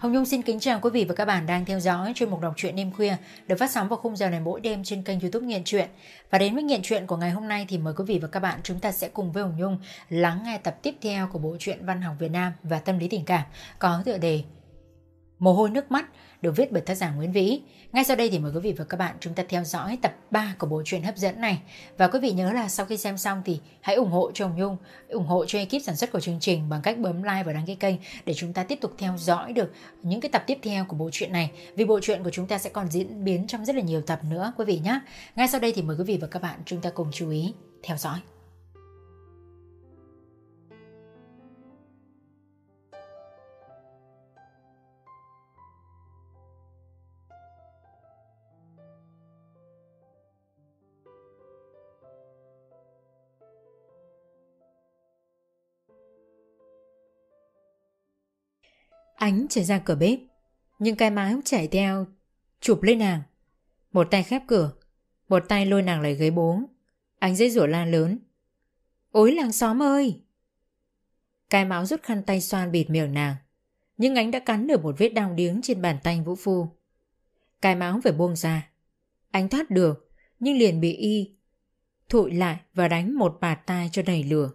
Hồng Nhung xin kính chào quý vị và các bạn đang theo dõi chuyên mục đọc truyện đêm khuya được phát sóng vào khung giờ này mỗi đêm trên kênh YouTube Nghiện Truyện. Và đến với Nghiện Truyện của ngày hôm nay thì mời quý vị và các bạn chúng ta sẽ cùng với Hồng Nhung lắng nghe tập tiếp theo của bộ truyện văn học Việt Nam và tâm lý tình cảm có tựa đề Mồ hôi nước mắt được viết bởi tác giả Nguyễn Vĩ. Ngay sau đây thì mời quý vị và các bạn chúng ta theo dõi tập 3 của bộ truyện hấp dẫn này. Và quý vị nhớ là sau khi xem xong thì hãy ủng hộ cho Hồng Nhung, ủng hộ cho ekip sản xuất của chương trình bằng cách bấm like và đăng ký kênh để chúng ta tiếp tục theo dõi được những cái tập tiếp theo của bộ truyện này. Vì bộ truyện của chúng ta sẽ còn diễn biến trong rất là nhiều tập nữa quý vị nhé. Ngay sau đây thì mời quý vị và các bạn chúng ta cùng chú ý theo dõi. Ánh chạy ra cửa bếp. Nhưng cái máu chạy theo, Chụp lên nàng. Một tay khép cửa, Một tay lôi nàng lại ghế bố. Ánh dễ rủa la lớn. Ôi làng xóm ơi! Cái máu rút khăn tay xoan bịt miệng nàng. Nhưng ánh đã cắn được một vết đau điếng trên bàn tay Vũ Phu. Cái máu phải buông ra. Ánh thoát được, Nhưng liền bị y Thụi lại và đánh một bạt tai cho đầy lửa.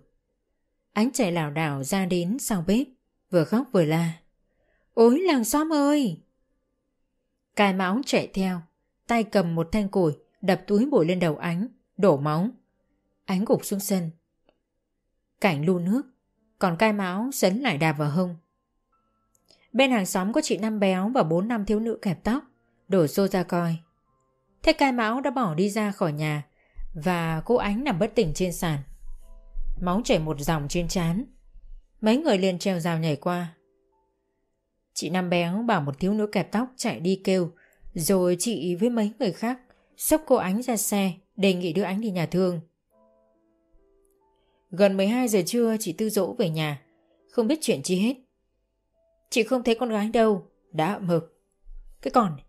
Ánh chạy lảo đảo ra đến sau bếp, Vừa khóc vừa la. Ôi làng xóm ơi! Cài máu chạy theo, tay cầm một thanh củi, đập túi bụi lên đầu ánh, đổ máu. Ánh gục xuống sân. Cảnh lu nước, còn cai máu sấn lại đạp vào hông. Bên hàng xóm có chị Năm béo và bốn năm thiếu nữ kẹp tóc, đổ xô ra coi. Thế cai máu đã bỏ đi ra khỏi nhà và cô ánh nằm bất tỉnh trên sàn. Máu chảy một dòng trên trán. Mấy người liền treo rào nhảy qua. Chị nam Béo bảo một thiếu nữ kẹp tóc chạy đi kêu, rồi chị với mấy người khác xốc cô Ánh ra xe, đề nghị đưa Ánh đi nhà thương. Gần 12 giờ trưa chị Tư dỗ về nhà, không biết chuyện chi hết. Chị không thấy con gái đâu, đã ậm hực. Cái con này,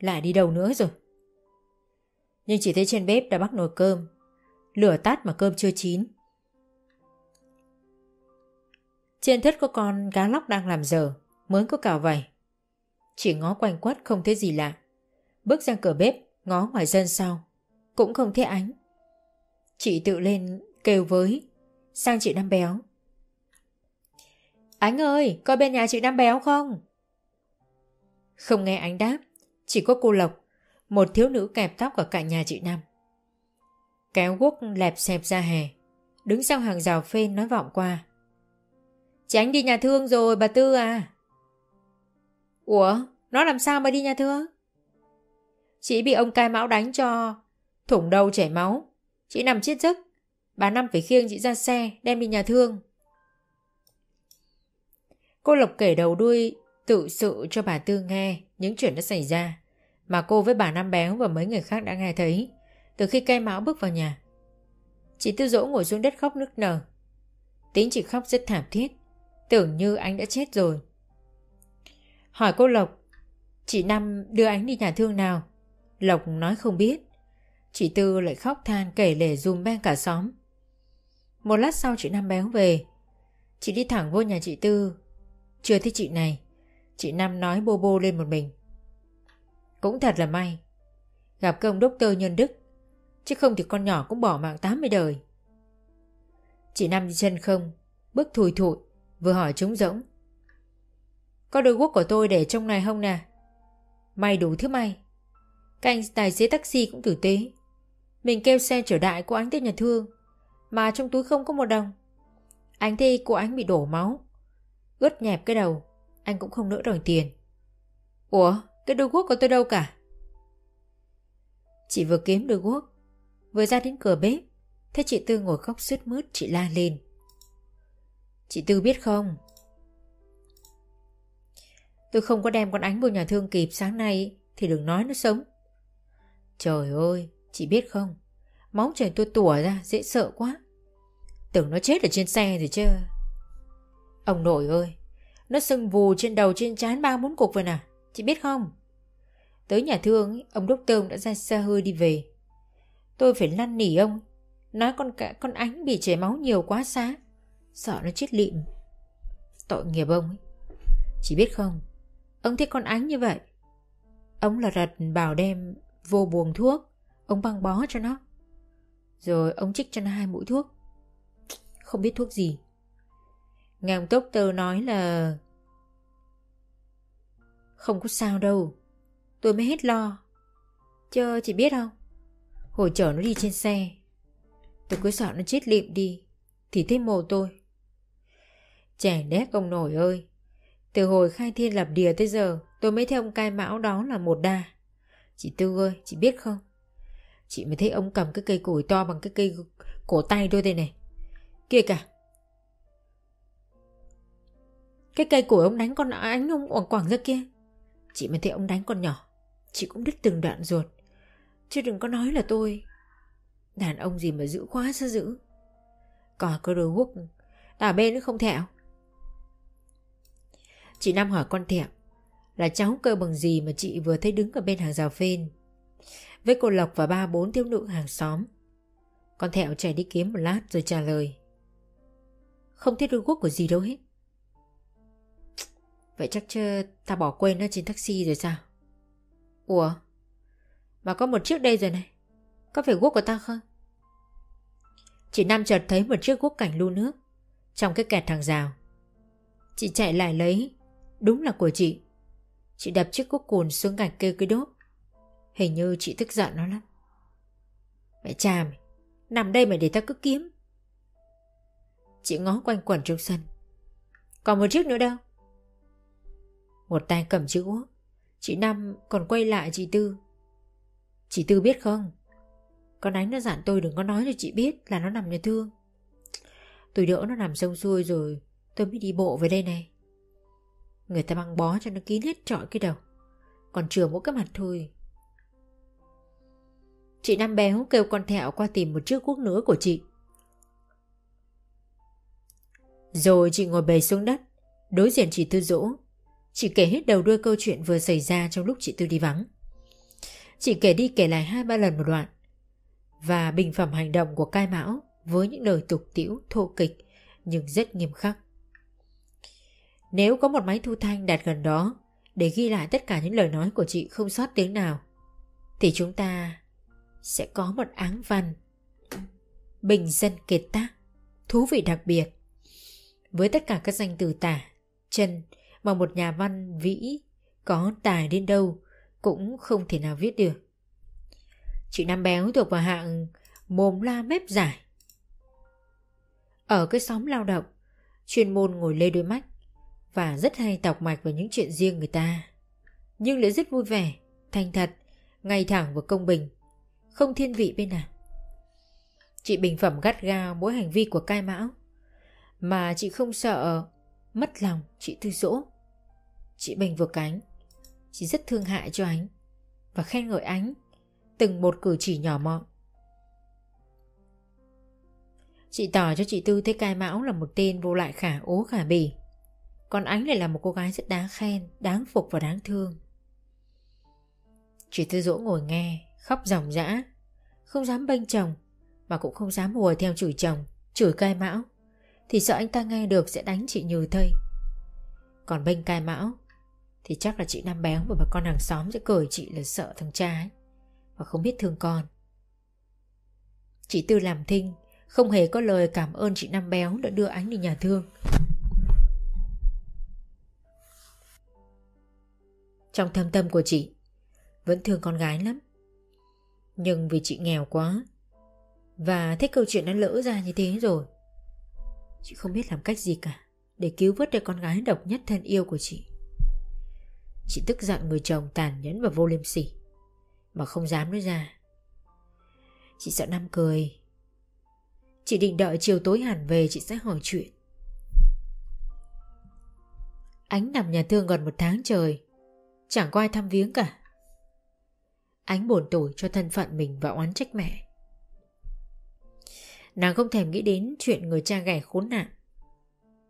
lại đi đâu nữa rồi. Nhưng chỉ thấy trên bếp đã bắt nồi cơm, lửa tắt mà cơm chưa chín. Trên thất có con cá lóc đang làm giờ mới có cào vầy. Chỉ ngó quanh quất không thấy gì lạ. Bước ra cửa bếp, ngó ngoài sân sau. Cũng không thấy ánh. Chị tự lên kêu với. Sang chị Năm Béo. Ánh ơi, coi bên nhà chị Năm Béo không? Không nghe ánh đáp. Chỉ có cô Lộc, một thiếu nữ kẹp tóc ở cạnh nhà chị Năm. Kéo guốc lẹp xẹp ra hè. Đứng sau hàng rào phên nói vọng qua. Chị Ánh đi nhà thương rồi bà Tư à. Ủa, nó làm sao mà đi nhà thưa? Chị bị ông cai mão đánh cho thủng đầu chảy máu. Chị nằm chết giấc. Bà Năm phải khiêng chị ra xe đem đi nhà thương. Cô Lộc kể đầu đuôi tự sự cho bà Tư nghe những chuyện đã xảy ra mà cô với bà Năm Béo và mấy người khác đã nghe thấy từ khi cây máu bước vào nhà. Chị Tư Dỗ ngồi xuống đất khóc nức nở. Tính chị khóc rất thảm thiết, tưởng như anh đã chết rồi. Hỏi cô Lộc, chị Năm đưa ánh đi nhà thương nào? Lộc nói không biết. Chị Tư lại khóc than kể lể dùm beng cả xóm. Một lát sau chị Năm béo về. Chị đi thẳng vô nhà chị Tư. Chưa thấy chị này. Chị Năm nói bô bô lên một mình. Cũng thật là may. Gặp công đốc tơ nhân đức. Chứ không thì con nhỏ cũng bỏ mạng 80 đời. Chị Năm đi chân không. Bước thùi thụi. Vừa hỏi trống rỗng. Có đôi guốc của tôi để trong này không nè? May đủ thứ may. Các anh tài xế taxi cũng tử tế. Mình kêu xe chở đại của anh tới nhà thương, Mà trong túi không có một đồng. Anh thấy cô anh bị đổ máu. Ướt nhẹp cái đầu, Anh cũng không nỡ đòi tiền. Ủa, cái đôi guốc của tôi đâu cả? Chị vừa kiếm đôi guốc, Vừa ra đến cửa bếp. Thấy chị Tư ngồi khóc sướt mướt, chị la lên. Chị Tư biết không Tôi không có đem con ánh vô nhà thương kịp sáng nay, Thì đừng nói nó sống. Trời ơi, Chị biết không? Máu chảy tôi tủa ra, dễ sợ quá. Tưởng nó chết ở trên xe rồi chứ. Ông nội ơi, Nó sưng vù trên đầu trên trán ba bốn cục rồi nè, Chị biết không? Tới nhà thương Ông đốc tôm đã ra xe hơi đi về. Tôi phải lăn nỉ ông, Nói con cả con ánh bị chảy máu nhiều quá xá, Sợ nó chết lịm. Tội nghiệp ông ấy. Chị biết không? Ông thấy con ánh như vậy. Ông là rật bảo đem vô buồng thuốc. Ông băng bó cho nó. Rồi ông trích cho nó hai mũi thuốc. Không biết thuốc gì. Nghe ông Tốc Tơ nói là Không có sao đâu. Tôi mới hết lo. Chờ chị biết không? Hồi chở nó đi trên xe. Tôi cứ sợ nó chết liệm đi. Thì thấy mồ tôi. Trẻ đét ông nổi ơi. Từ hồi khai thiên lập địa tới giờ, Tôi mới thấy ông cai mão đó là một đa Chị Tư ơi, chị biết không? Chị mới thấy ông cầm cái cây củi to bằng cái cây cổ tay đôi đây này. Kia cả Cái cây củi ông đánh con ánh ông quảng quảng ra kia. Chị mới thấy ông đánh con nhỏ. Chị cũng đứt từng đoạn ruột. Chứ đừng có nói là tôi. Đàn ông gì mà giữ quá sao giữ? Còn có đôi quốc, Tà bên nó không thẹo. Chị Nam hỏi con thẹo, Là cháu cơ bằng gì mà chị vừa thấy đứng ở bên hàng rào phên? Với cô Lộc và ba bốn thiếu nữ hàng xóm. Con thẹo chạy đi kiếm một lát rồi trả lời, Không thấy đôi quốc của gì đâu hết. Vậy chắc chứ ta bỏ quên nó trên taxi rồi sao? Ủa? Mà có một chiếc đây rồi này, Có phải guốc của ta không? Chị Nam chợt thấy một chiếc guốc cảnh lưu nước Trong cái kẹt hàng rào. Chị chạy lại lấy Đúng là của chị. Chị đập chiếc cúc cùn xuống gạch kêu cái đốt Hình như chị tức giận nó lắm. Mẹ cha mày, Nằm đây mày để ta cứ kiếm. Chị ngó quanh quẩn trong sân. Còn một chiếc nữa đâu? Một tay cầm chiếc guốc Chị Năm còn quay lại chị Tư. Chị Tư biết không? Con ánh nó dặn tôi đừng có nói cho chị biết Là nó nằm nhà thương. Tôi đỡ nó nằm sông xuôi rồi Tôi mới đi bộ về đây này. Người ta băng bó cho nó kín hết trọi cái đầu Còn chừa mỗi cái mặt thôi Chị Năm béo kêu con thẹo qua tìm một chiếc cuốc nữa của chị Rồi chị ngồi bề xuống đất, Đối diện chị Tư Dỗ Chị kể hết đầu đuôi câu chuyện vừa xảy ra trong lúc chị Tư đi vắng. Chị kể đi kể lại hai ba lần một đoạn. Và bình phẩm hành động của cai mão với những lời tục tiễu thô kịch, nhưng rất nghiêm khắc. Nếu có một máy thu thanh đặt gần đó để ghi lại tất cả những lời nói của chị không sót tiếng nào thì chúng ta sẽ có một áng văn bình dân kiệt tác thú vị đặc biệt với tất cả các danh từ tả chân mà một nhà văn vĩ có tài đến đâu cũng không thể nào viết được. Chị Năm Béo thuộc vào hạng mồm la mép dài. Ở cái xóm lao động, chuyên môn ngồi lê đôi mắt và rất hay tọc mạch vào những chuyện riêng người ta. Nhưng lại rất vui vẻ, thành thật, ngay thẳng và công bình, không thiên vị bên nào. Chị bình phẩm gắt gao mỗi hành vi của cai mão, mà chị không sợ mất lòng chị Tư Dỗ. Chị bình vừa cánh, chị rất thương hại cho ánh và khen ngợi ánh từng một cử chỉ nhỏ mọn. Chị tỏ cho chị Tư thấy cai mão là một tên vô lại khả ố khả bì. Còn ánh lại là một cô gái rất đáng khen, đáng phục và đáng thương. Chị Tư Dỗ ngồi nghe, khóc ròng rã, không dám bênh chồng, mà cũng không dám hùa theo chửi chồng, chửi cai mão, thì sợ anh ta nghe được sẽ đánh chị như thây. Còn bênh cai mão, thì chắc là chị Nam béo và bà con hàng xóm sẽ cười chị là sợ thằng cha ấy, và không biết thương con. Chị Tư làm thinh, không hề có lời cảm ơn chị Nam béo đã đưa ánh đi nhà thương. Trong thâm tâm của chị. Vẫn thương con gái lắm. Nhưng vì chị nghèo quá Và thích câu chuyện nó lỡ ra như thế rồi, Chị không biết làm cách gì cả Để cứu vớt được con gái độc nhất thân yêu của chị. Chị tức giận người chồng tàn nhẫn và vô liêm sỉ, Mà không dám nói ra. Chị sợ Năm cười. Chị định đợi chiều tối hẳn về chị sẽ hỏi chuyện. Ánh nằm nhà thương gần một tháng trời Chẳng có ai thăm viếng cả. Ánh buồn tủi cho thân phận mình và oán trách mẹ. Nàng không thèm nghĩ đến chuyện người cha ghẻ khốn nạn.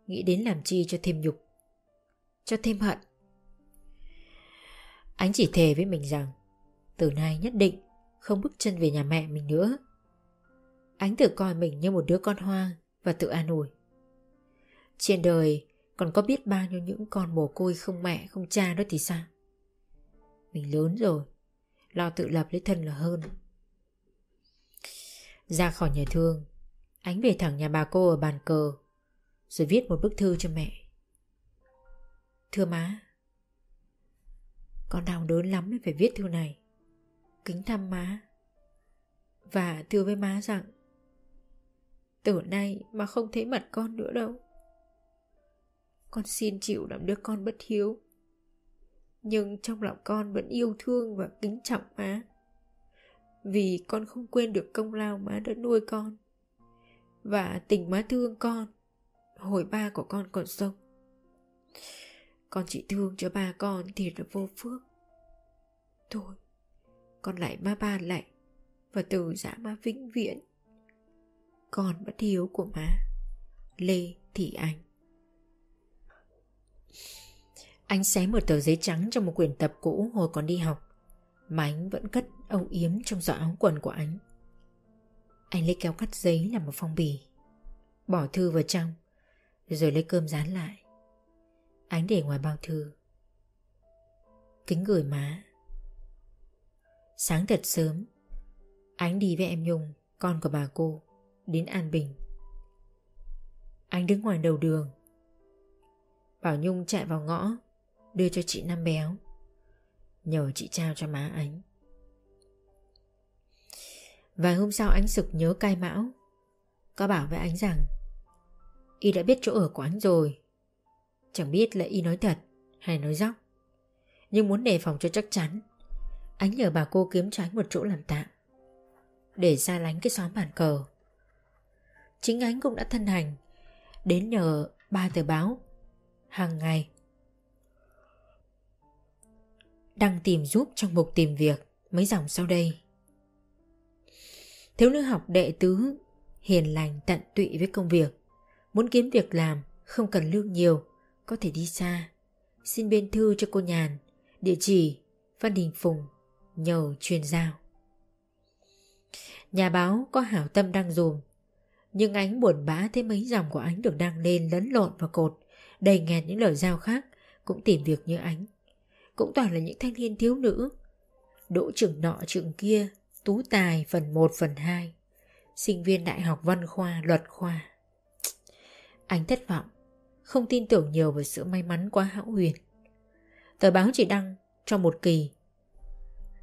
Nghĩ đến làm chi cho thêm nhục, Cho thêm hận. Ánh chỉ thề với mình rằng, Từ nay nhất định Không bước chân về nhà mẹ mình nữa. Ánh tự coi mình như một đứa con hoang Và tự an ủi. Trên đời Còn có biết bao nhiêu những con mồ côi không mẹ, không cha đó thì sao? Mình lớn rồi. Lo tự lập lấy thân là hơn. Ra khỏi nhà thương, Ánh về thẳng nhà bà cô ở bàn cờ, Rồi viết một bức thư cho mẹ. Thưa má, Con đau đớn lắm mới phải viết thư này. Kính thăm má. Và thưa với má rằng, Từ nay mà không thấy mặt con nữa đâu. Con xin chịu làm đứa con bất hiếu. Nhưng trong lòng con vẫn yêu thương và kính trọng má. Vì con không quên được công lao má đã nuôi con. Và tình má thương con, Hồi ba của con còn sống. Con chỉ thương cho ba con thì là vô phước. Thôi, Con lại má ba lại Và từ giã má vĩnh viễn. Con bất hiếu của má, Lê Thị Anh anh xé một tờ giấy trắng trong một quyển tập cũ hồi còn đi học. Mà anh vẫn cất âu yếm trong giỏ áo quần của anh. Anh lấy kéo cắt giấy làm một phong bì, Bỏ thư vào trong, Rồi lấy cơm dán lại. Anh để ngoài bao thư. Kính gửi má. Sáng thật sớm Anh đi với em Nhung, Con của bà cô, Đến An Bình. Anh đứng ngoài đầu đường. Bảo Nhung chạy vào ngõ. Đưa cho chị Năm Béo. Nhờ chị trao cho má ánh Vài hôm sau ánh sực nhớ cai mão. Có bảo với ánh rằng, Y đã biết chỗ ở của ánh rồi. Chẳng biết là Y nói thật hay nói dóc. Nhưng muốn đề phòng cho chắc chắn Ánh nhờ bà cô kiếm cho ánh một chỗ làm tạm, Để xa lánh cái xóm bàn cờ. Chính ánh cũng đã thân hành, Đến nhờ ba tờ báo hàng ngày đang tìm giúp trong mục tìm việc. Mấy dòng sau đây. Thiếu nữ học đệ tứ hiền lành tận tụy với công việc. Muốn kiếm việc làm, không cần lương nhiều, có thể đi xa. Xin biên thư cho cô nhàn. Địa chỉ, văn đình phùng nhờ truyền giao. Nhà báo có hảo tâm đang dùm. Nhưng ánh buồn bã thấy mấy dòng của ánh được đăng lên lẫn lộn vào cột, đầy nghẹt những lời giao khác, cũng tìm việc như ánh cũng toàn là những thanh niên thiếu nữ. Đỗ trưởng nọ trưởng kia, tú tài phần 1 phần 2 sinh viên đại học văn khoa, luật khoa. Anh thất vọng, không tin tưởng nhiều về sự may mắn quá hão huyền. Tờ báo chỉ đăng trong một kỳ.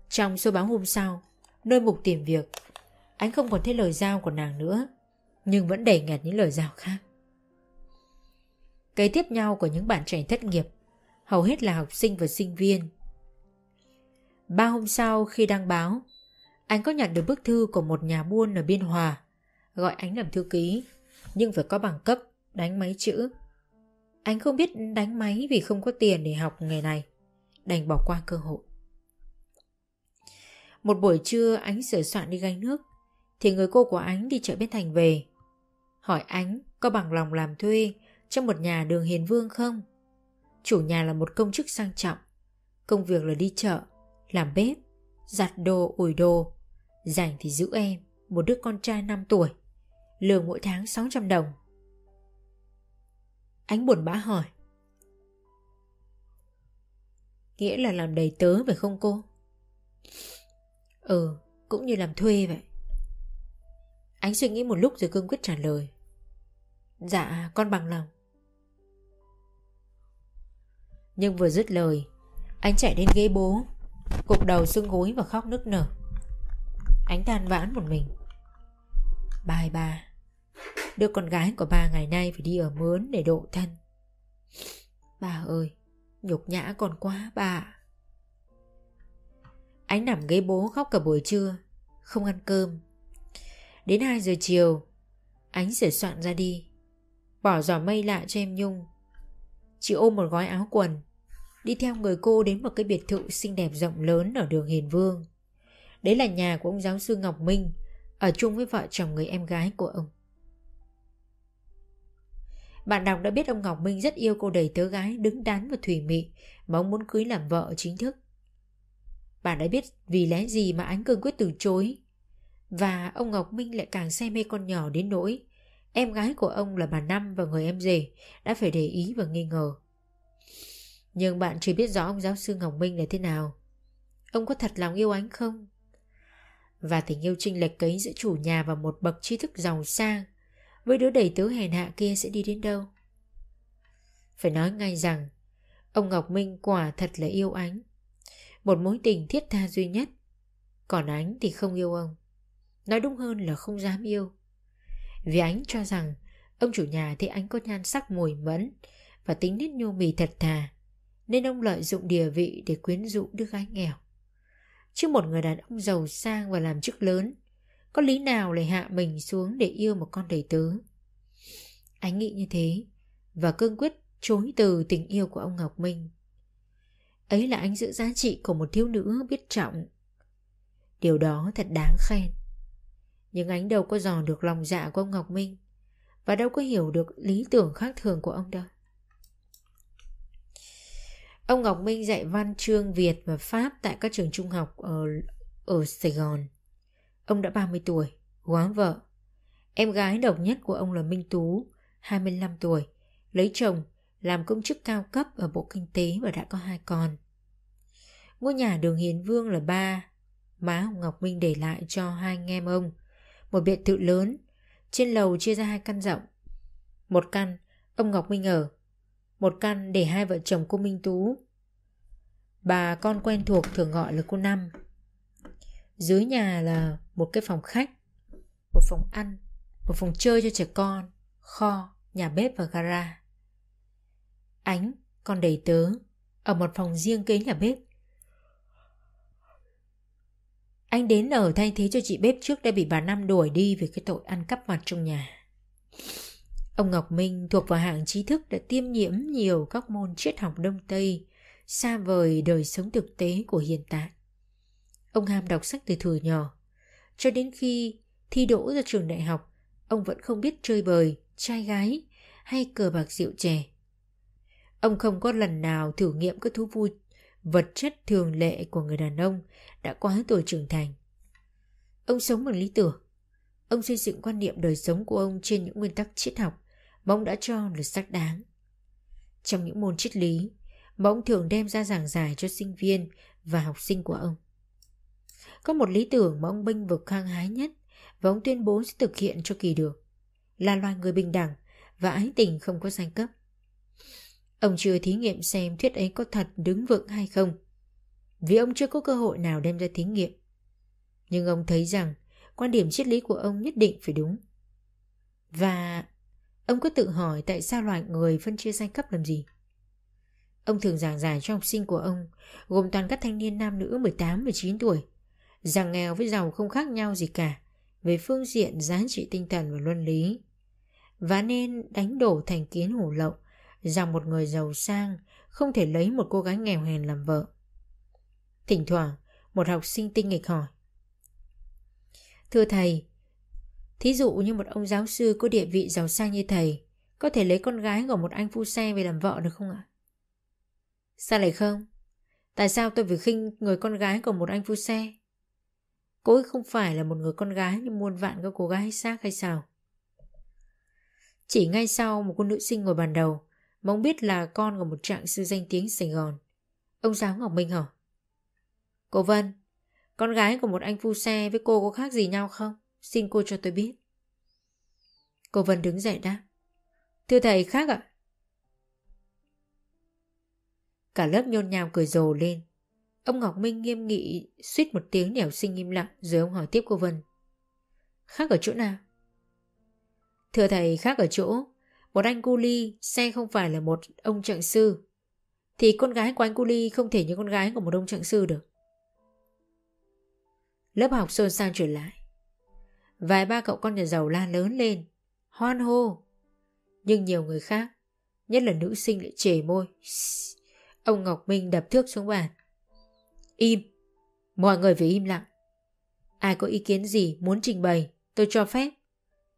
Trong số báo hôm sau, nơi mục tìm việc, anh không còn thấy lời giao của nàng nữa, nhưng vẫn đầy nghẹt những lời giao khác. Kế tiếp nhau của những bạn trẻ thất nghiệp Hầu hết là học sinh và sinh viên. Ba hôm sau khi đăng báo, Anh có nhận được bức thư của một nhà buôn ở Biên Hòa, Gọi anh làm thư ký, Nhưng phải có bằng cấp, Đánh máy chữ. Anh không biết đánh máy vì không có tiền để học nghề này, Đành bỏ qua cơ hội. Một buổi trưa, ánh sửa soạn đi gánh nước, Thì người cô của ánh đi chợ Bến Thành về. Hỏi ánh có bằng lòng làm thuê trong một nhà đường Hiền Vương không? Chủ nhà là một công chức sang trọng. Công việc là đi chợ, làm bếp, giặt đồ, ủi đồ. Rảnh thì giữ em, một đứa con trai 5 tuổi. Lương mỗi tháng 600 đồng. Ánh buồn bã hỏi. Nghĩa là làm đầy tớ phải không cô? Ừ, cũng như làm thuê vậy. Ánh suy nghĩ một lúc rồi cương quyết trả lời. Dạ, con bằng lòng. Nhưng vừa dứt lời, Anh chạy đến ghế bố, Cục đầu xương gối và khóc nức nở. Anh than vãn một mình. Bài bà Đứa con gái của ba ngày nay phải đi ở mướn để độ thân. Bà ơi, Nhục nhã còn quá bà. Anh nằm ghế bố khóc cả buổi trưa, Không ăn cơm. Đến 2 giờ chiều, Ánh sửa soạn ra đi, Bỏ giỏ mây lạ cho em Nhung. Chị ôm một gói áo quần Đi theo người cô đến một cái biệt thự xinh đẹp rộng lớn ở đường Hiền Vương. Đấy là nhà của ông giáo sư Ngọc Minh, Ở chung với vợ chồng người em gái của ông. Bạn đọc đã biết ông Ngọc Minh rất yêu cô đầy tớ gái, đứng đắn và thủy mị, Mà ông muốn cưới làm vợ chính thức. Bạn đã biết vì lẽ gì mà Ánh Cương quyết từ chối. Và ông Ngọc Minh lại càng say mê con nhỏ đến nỗi, em gái của ông là bà Năm và người em rể, đã phải để ý và nghi ngờ. Nhưng bạn chưa biết rõ ông giáo sư Ngọc Minh là thế nào. Ông có thật lòng yêu anh không? Và tình yêu trinh lệch cấy giữa chủ nhà và một bậc tri thức giàu sang với đứa đầy tớ hèn hạ kia sẽ đi đến đâu? Phải nói ngay rằng, ông Ngọc Minh quả thật là yêu ánh. Một mối tình thiết tha duy nhất. Còn ánh thì không yêu ông. Nói đúng hơn là không dám yêu. Vì ánh cho rằng, ông chủ nhà thấy ánh có nhan sắc mùi mẫn và tính nết nhô mì thật thà nên ông lợi dụng địa vị để quyến rũ đứa gái nghèo. Chứ một người đàn ông giàu sang và làm chức lớn, có lý nào lại hạ mình xuống để yêu một con đầy tớ. Ánh nghĩ như thế và cương quyết chối từ tình yêu của ông Ngọc Minh. Ấy là anh giữ giá trị của một thiếu nữ biết trọng. Điều đó thật đáng khen. Nhưng anh đâu có dò được lòng dạ của ông Ngọc Minh và đâu có hiểu được lý tưởng khác thường của ông đâu. Ông Ngọc Minh dạy văn chương Việt và Pháp tại các trường trung học ở, ở Sài Gòn. Ông đã 30 tuổi, góa vợ. Em gái độc nhất của ông là Minh Tú, 25 tuổi, lấy chồng, làm công chức cao cấp ở Bộ Kinh tế và đã có hai con. Ngôi nhà đường Hiền Vương là ba, má ông Ngọc Minh để lại cho hai anh em ông. Một biệt thự lớn, trên lầu chia ra hai căn rộng. Một căn, ông Ngọc Minh ở. Một căn để hai vợ chồng cô Minh Tú. Bà con quen thuộc thường gọi là cô Năm. Dưới nhà là một cái phòng khách, một phòng ăn, một phòng chơi cho trẻ con, kho, nhà bếp và gara. Ánh, con đầy tớ, ở một phòng riêng kế nhà bếp. Anh đến ở thay thế cho chị bếp trước đã bị bà Năm đuổi đi vì cái tội ăn cắp mặt trong nhà. Ông Ngọc Minh thuộc vào hạng trí thức đã tiêm nhiễm nhiều các môn triết học Đông Tây, xa vời đời sống thực tế của hiện tại. Ông ham đọc sách từ thừa nhỏ, cho đến khi thi đỗ ra trường đại học, ông vẫn không biết chơi bời, trai gái hay cờ bạc rượu chè. Ông không có lần nào thử nghiệm các thú vui vật chất thường lệ của người đàn ông đã quá tuổi trưởng thành. Ông sống bằng lý tưởng. Ông xây dựng quan niệm đời sống của ông trên những nguyên tắc triết học ông đã cho là xác đáng. Trong những môn triết lý mà ông thường đem ra giảng giải cho sinh viên và học sinh của ông. Có một lý tưởng mà ông bênh vực khang hái nhất và ông tuyên bố sẽ thực hiện cho kỳ được, là loài người bình đẳng và ái tình không có giai cấp. Ông chưa thí nghiệm xem thuyết ấy có thật đứng vững hay không, vì ông chưa có cơ hội nào đem ra thí nghiệm. Nhưng ông thấy rằng quan điểm triết lý của ông nhất định phải đúng. Và ông cứ tự hỏi tại sao loài người phân chia giai cấp làm gì? Ông thường giảng giải cho học sinh của ông, gồm toàn các thanh niên nam nữ 18-19 tuổi, rằng nghèo với giàu không khác nhau gì cả về phương diện giá trị tinh thần và luân lý. Và nên đánh đổ thành kiến hủ lậu rằng một người giàu sang không thể lấy một cô gái nghèo hèn làm vợ. Thỉnh thoảng, một học sinh tinh nghịch hỏi. Thưa thầy, thí dụ như một ông giáo sư có địa vị giàu sang như thầy, có thể lấy con gái của một anh phu xe về làm vợ được không ạ? Sao lại không? Tại sao tôi phải khinh người con gái của một anh phu xe? Cô ấy không phải là một người con gái như muôn vạn các cô gái xác hay sao? Chỉ ngay sau một cô nữ sinh ngồi bàn đầu, mong biết là con của một trạng sư danh tiếng Sài Gòn. Ông giáo Ngọc Minh hỏi. Cô Vân, con gái của một anh phu xe với cô có khác gì nhau không? Xin cô cho tôi biết. Cô Vân đứng dậy đáp. Thưa thầy khác ạ. Cả lớp nhôn nhào cười rồ lên. Ông Ngọc Minh nghiêm nghị suýt một tiếng để học sinh im lặng, rồi ông hỏi tiếp cô Vân. Khác ở chỗ nào? Thưa thầy, khác ở chỗ, một anh cu ly xe không phải là một ông trạng sư thì con gái của anh cu ly không thể như con gái của một ông trạng sư được. Lớp học xôn xao trở lại. Vài ba cậu con nhà giàu la lớn lên, hoan hô. Nhưng nhiều người khác, nhất là nữ sinh lại chề môi. Ông Ngọc Minh đập thước xuống bàn. Im, mọi người phải im lặng. Ai có ý kiến gì muốn trình bày, tôi cho phép.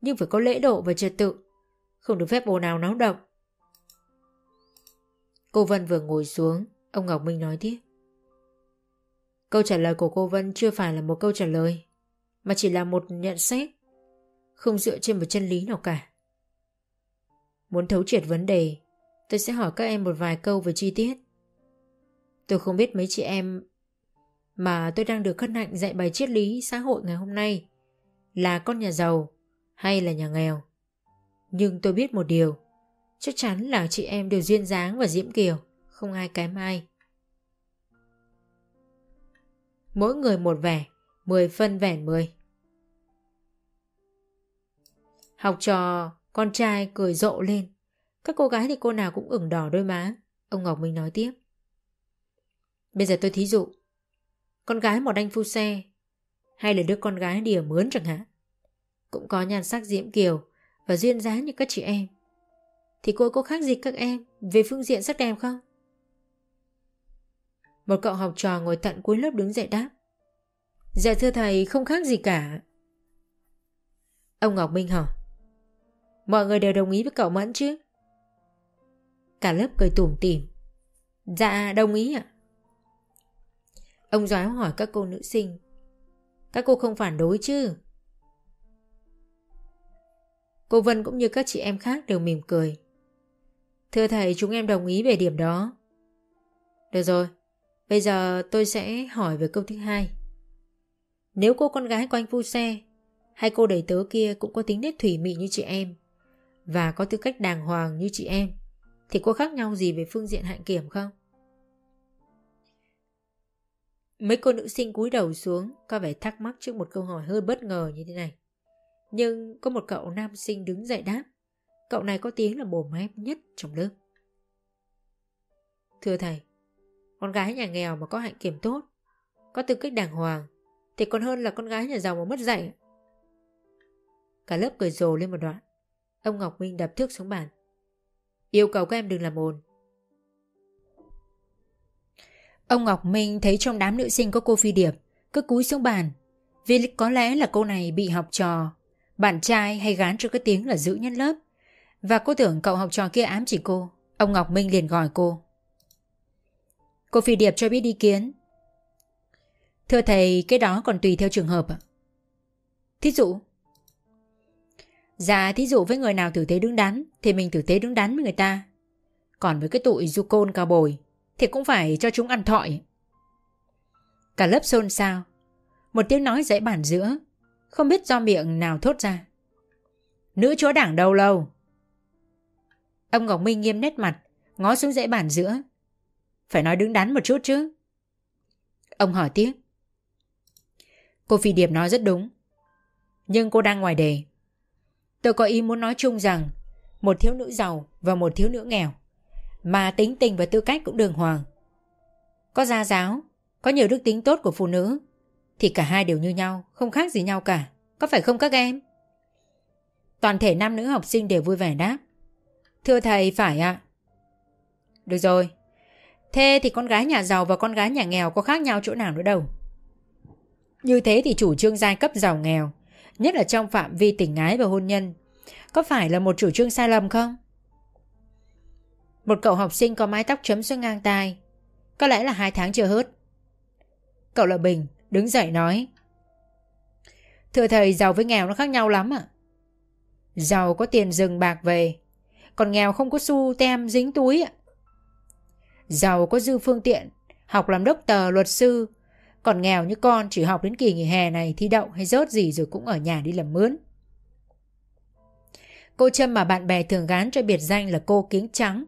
Nhưng phải có lễ độ và trật tự. Không được phép ồn nào náo động. Cô Vân vừa ngồi xuống, ông Ngọc Minh nói tiếp. Câu trả lời của cô Vân chưa phải là một câu trả lời, mà chỉ là một nhận xét, không dựa trên một chân lý nào cả. Muốn thấu triệt vấn đề, tôi sẽ hỏi các em một vài câu về chi tiết. Tôi không biết mấy chị em mà tôi đang được khất hạnh dạy bài triết lý xã hội ngày hôm nay là con nhà giàu hay là nhà nghèo. Nhưng tôi biết một điều, chắc chắn là chị em đều duyên dáng và diễm kiều, không ai kém ai. Mỗi người một vẻ, mười phân vẻn mười. Học trò, con trai cười rộ lên. Các cô gái thì cô nào cũng ửng đỏ đôi má. Ông Ngọc Minh nói tiếp. Bây giờ tôi thí dụ. Con gái một anh phu xe hay là đứa con gái đìa mướn chẳng hạn. Cũng có nhan sắc diễm kiều và duyên dáng như các chị em. Thì cô có khác gì các em về phương diện sắc đẹp không? Một cậu học trò ngồi tận cuối lớp đứng dậy đáp. Dạ thưa thầy không khác gì cả. Ông Ngọc Minh hỏi. Mọi người đều đồng ý với cậu Mẫn chứ? Cả lớp cười tủm tỉm. Dạ đồng ý ạ. Ông giáo hỏi các cô nữ sinh. Các cô không phản đối chứ? Cô Vân cũng như các chị em khác đều mỉm cười. Thưa thầy chúng em đồng ý về điểm đó. Được rồi, bây giờ tôi sẽ hỏi về câu thứ hai. Nếu cô con gái của anh phu xe hay cô đầy tớ kia cũng có tính nết thủy mị như chị em và có tư cách đàng hoàng như chị em thì có khác nhau gì về phương diện hạnh kiểm không? Mấy cô nữ sinh cúi đầu xuống có vẻ thắc mắc trước một câu hỏi hơi bất ngờ như thế này. Nhưng có một cậu nam sinh đứng dậy đáp. Cậu này có tiếng là bồ mép nhất trong lớp. Thưa thầy, con gái nhà nghèo mà có hạnh kiểm tốt, có tư cách đàng hoàng, thì còn hơn là con gái nhà giàu mà mất dạy. Cả lớp cười rồ lên một đoạn. Ông Ngọc Minh đập thước xuống bàn. Yêu cầu các em đừng làm ồn. Ông Ngọc Minh thấy trong đám nữ sinh có cô Phi Điệp, cứ cúi xuống bàn. Vì có lẽ là cô này bị học trò, bạn trai hay gán cho cái tiếng là giữ nhân lớp. Và cô tưởng cậu học trò kia ám chỉ cô. Ông Ngọc Minh liền gọi cô. Cô Phi Điệp cho biết ý kiến. Thưa thầy, cái đó còn tùy theo trường hợp ạ. Thí dụ? Dạ, thí dụ với người nào tử tế đứng đắn thì mình tử tế đứng đắn với người ta. Còn với cái tụi du côn cao bồi thì cũng phải cho chúng ăn thọi. Cả lớp xôn xao. Một tiếng nói dãy bản giữa, không biết do miệng nào thốt ra. Nữ chúa đảng đâu lâu. Ông Ngọc Minh nghiêm nét mặt, ngó xuống dãy bản giữa. Phải nói đứng đắn một chút chứ. Ông hỏi tiếp. Cô Phi Điệp nói rất đúng. Nhưng cô đang ngoài đề. Tôi có ý muốn nói chung rằng một thiếu nữ giàu và một thiếu nữ nghèo mà tính tình và tư cách cũng đường hoàng. Có gia giáo, có nhiều đức tính tốt của phụ nữ thì cả hai đều như nhau, không khác gì nhau cả. Có phải không các em? Toàn thể nam nữ học sinh đều vui vẻ đáp. Thưa thầy, phải ạ. Được rồi. Thế thì con gái nhà giàu và con gái nhà nghèo có khác nhau chỗ nào nữa đâu. Như thế thì chủ trương giai cấp giàu nghèo, nhất là trong phạm vi tình ái và hôn nhân, có phải là một chủ trương sai lầm không? Một cậu học sinh có mái tóc chấm xuống ngang tai, có lẽ là hai tháng chưa hết. Cậu là Bình, đứng dậy nói. Thưa thầy, giàu với nghèo nó khác nhau lắm ạ. Giàu có tiền rừng bạc về, còn nghèo không có xu tem dính túi ạ. Giàu có dư phương tiện, học làm đốc tờ, luật sư, còn nghèo như con chỉ học đến kỳ nghỉ hè này thi đậu hay rớt gì rồi cũng ở nhà đi làm mướn. Cô Trâm mà bạn bè thường gán cho biệt danh là cô kính trắng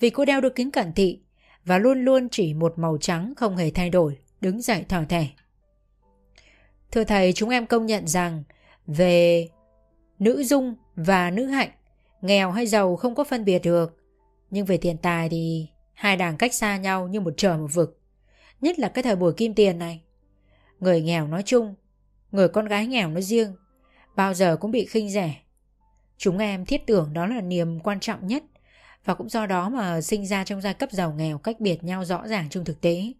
vì cô đeo đôi kính cận thị và luôn luôn chỉ một màu trắng không hề thay đổi, đứng dậy thỏ thẻ. Thưa thầy, chúng em công nhận rằng về nữ dung và nữ hạnh, nghèo hay giàu không có phân biệt được. Nhưng về tiền tài thì hai đảng cách xa nhau như một trời một vực. Nhất là cái thời buổi kim tiền này. Người nghèo nói chung, người con gái nghèo nói riêng, bao giờ cũng bị khinh rẻ. Chúng em thiết tưởng đó là niềm quan trọng nhất và cũng do đó mà sinh ra trong giai cấp giàu nghèo cách biệt nhau rõ ràng trong thực tế.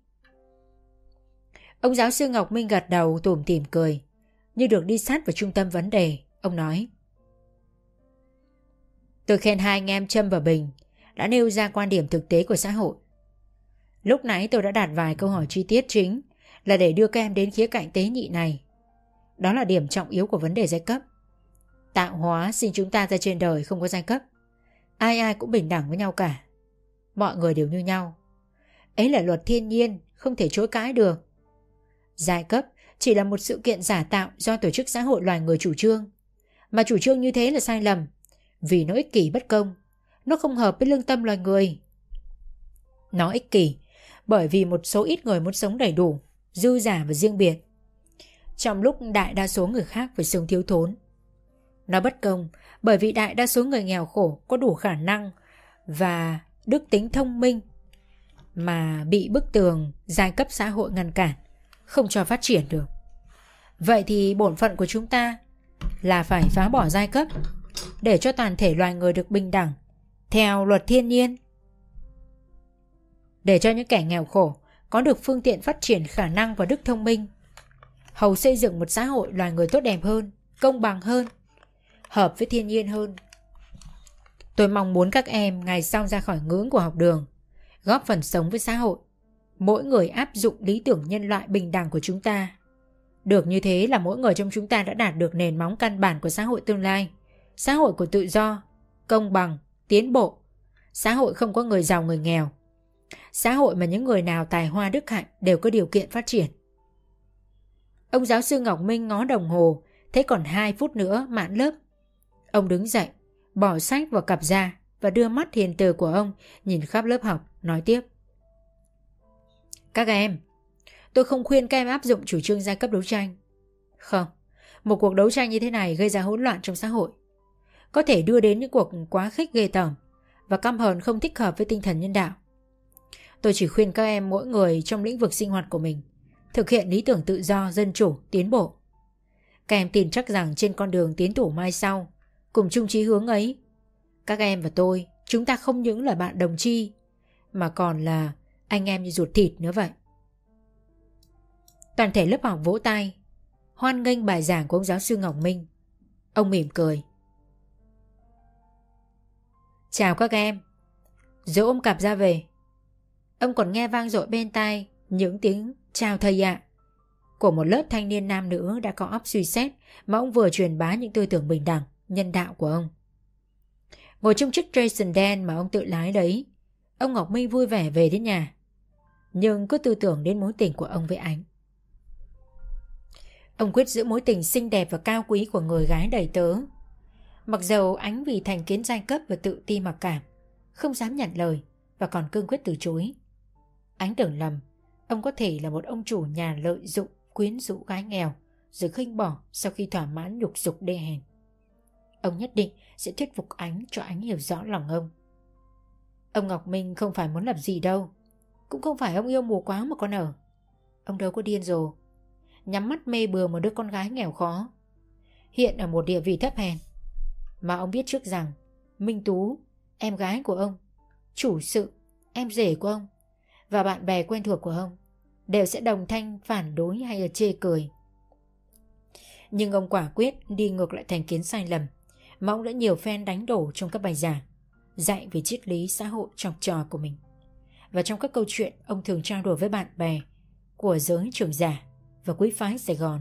Ông giáo sư Ngọc Minh gật đầu tủm tỉm cười, như được đi sát vào trung tâm vấn đề, ông nói. Tôi khen hai anh em Trâm và Bình đã nêu ra quan điểm thực tế của xã hội. Lúc nãy tôi đã đặt vài câu hỏi chi tiết chính là để đưa các em đến khía cạnh tế nhị này. Đó là điểm trọng yếu của vấn đề giai cấp. Tạo hóa sinh chúng ta ra trên đời không có giai cấp. Ai ai cũng bình đẳng với nhau cả. Mọi người đều như nhau. Ấy là luật thiên nhiên, không thể chối cãi được. Giai cấp chỉ là một sự kiện giả tạo do tổ chức xã hội loài người chủ trương. Mà chủ trương như thế là sai lầm, vì nó ích kỷ bất công, nó không hợp với lương tâm loài người. Nó ích kỷ bởi vì một số ít người muốn sống đầy đủ, dư giả và riêng biệt. Trong lúc đại đa số người khác phải sống thiếu thốn. Nó bất công bởi vì đại đa số người nghèo khổ có đủ khả năng và đức tính thông minh mà bị bức tường giai cấp xã hội ngăn cản, không cho phát triển được. Vậy thì bổn phận của chúng ta là phải phá bỏ giai cấp để cho toàn thể loài người được bình đẳng theo luật thiên nhiên. Để cho những kẻ nghèo khổ có được phương tiện phát triển khả năng và đức thông minh, hầu xây dựng một xã hội loài người tốt đẹp hơn, công bằng hơn, hợp với thiên nhiên hơn. Tôi mong muốn các em ngày sau ra khỏi ngưỡng của học đường, góp phần sống với xã hội. Mỗi người áp dụng lý tưởng nhân loại bình đẳng của chúng ta. Được như thế là mỗi người trong chúng ta đã đạt được nền móng căn bản của xã hội tương lai. Xã hội của tự do, công bằng, tiến bộ. Xã hội không có người giàu người nghèo. Xã hội mà những người nào tài hoa đức hạnh đều có điều kiện phát triển. Ông giáo sư Ngọc Minh ngó đồng hồ, thấy còn 2 phút nữa mãn lớp. Ông đứng dậy, bỏ sách vào cặp ra và đưa mắt hiền từ của ông nhìn khắp lớp học, nói tiếp. Các em, tôi không khuyên các em áp dụng chủ trương giai cấp đấu tranh. Không, một cuộc đấu tranh như thế này gây ra hỗn loạn trong xã hội. Có thể đưa đến những cuộc quá khích ghê tởm và căm hờn không thích hợp với tinh thần nhân đạo. Tôi chỉ khuyên các em mỗi người trong lĩnh vực sinh hoạt của mình thực hiện lý tưởng tự do, dân chủ, tiến bộ. Các em tin chắc rằng trên con đường tiến thủ mai sau, cùng chung chí hướng ấy, các em và tôi, chúng ta không những là bạn đồng chi, mà còn là anh em như ruột thịt nữa vậy. Toàn thể lớp học vỗ tay, hoan nghênh bài giảng của ông giáo sư Ngọc Minh. Ông mỉm cười. Chào các em. Dỗ ôm cặp ra về. Ông còn nghe vang dội bên tai những tiếng chào thầy ạ của một lớp thanh niên nam nữ đã có óc suy xét mà ông vừa truyền bá những tư tưởng bình đẳng, nhân đạo của ông. Ngồi trong chiếc Jason đen mà ông tự lái đấy, ông Ngọc Minh vui vẻ về đến nhà. Nhưng cứ tư tưởng đến mối tình của ông với Ánh. Ông quyết giữ mối tình xinh đẹp và cao quý của người gái đầy tớ. Mặc dầu Ánh vì thành kiến giai cấp và tự ti mặc cảm, không dám nhận lời và còn cương quyết từ chối. Ánh tưởng lầm, ông có thể là một ông chủ nhà lợi dụng quyến rũ gái nghèo rồi khinh bỏ sau khi thỏa mãn nhục dục đê hèn. Ông nhất định sẽ thuyết phục Ánh cho Ánh hiểu rõ lòng ông. Ông Ngọc Minh không phải muốn làm gì đâu. Cũng không phải ông yêu mù quáng mà con ở. Ông đâu có điên rồi. Nhắm mắt mê bừa một đứa con gái nghèo khó. Hiện ở một địa vị thấp hèn. Mà ông biết trước rằng Minh Tú, em gái của ông, chủ sự, em rể của ông và bạn bè quen thuộc của ông đều sẽ đồng thanh phản đối hay là chê cười. Nhưng ông quả quyết đi ngược lại thành kiến sai lầm mà ông đã nhiều phen đánh đổ trong các bài giảng, dạy về triết lý xã hội trong trò của mình. Và trong các câu chuyện ông thường trao đổi với bạn bè của giới trưởng giả và quý phái Sài Gòn,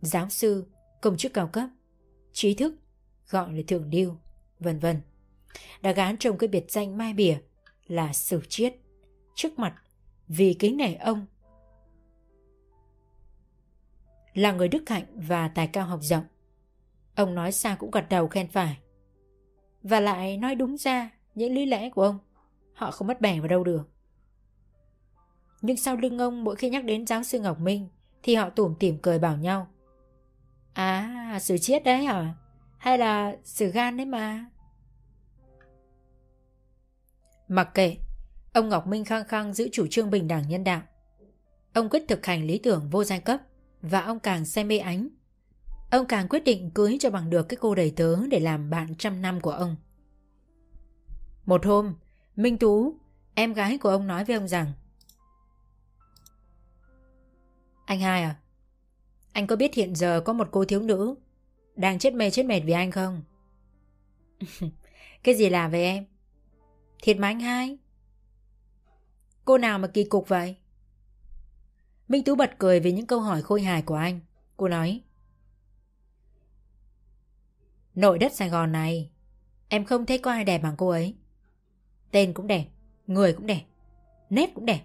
giáo sư, công chức cao cấp, trí thức, gọi là thượng điêu, vân vân đã gán trong cái biệt danh mai bìa là sử triết trước mặt vì kính này ông là người đức hạnh và tài cao học rộng Ông nói sao cũng gật đầu khen phải. Và lại nói đúng ra những lý lẽ của ông, họ không mất bẻ vào đâu được. Nhưng sau lưng ông mỗi khi nhắc đến giáo sư Ngọc Minh thì họ tủm tỉm cười bảo nhau. À, sự chết đấy hả? Hay là sự gan đấy mà? Mặc kệ, ông Ngọc Minh khăng khăng giữ chủ trương bình đẳng nhân đạo. Ông quyết thực hành lý tưởng vô giai cấp và ông càng say mê ánh Ông càng quyết định cưới cho bằng được cái cô đầy tớ để làm bạn trăm năm của ông. Một hôm, Minh Tú, em gái của ông nói với ông rằng Anh hai à, anh có biết hiện giờ có một cô thiếu nữ đang chết mê chết mệt vì anh không? cái gì làm về em? Thiệt mà anh hai? Cô nào mà kỳ cục vậy? Minh Tú bật cười vì những câu hỏi khôi hài của anh. Cô nói Nội đất Sài Gòn này Em không thấy có ai đẹp bằng cô ấy. Tên cũng đẹp, người cũng đẹp, nét cũng đẹp.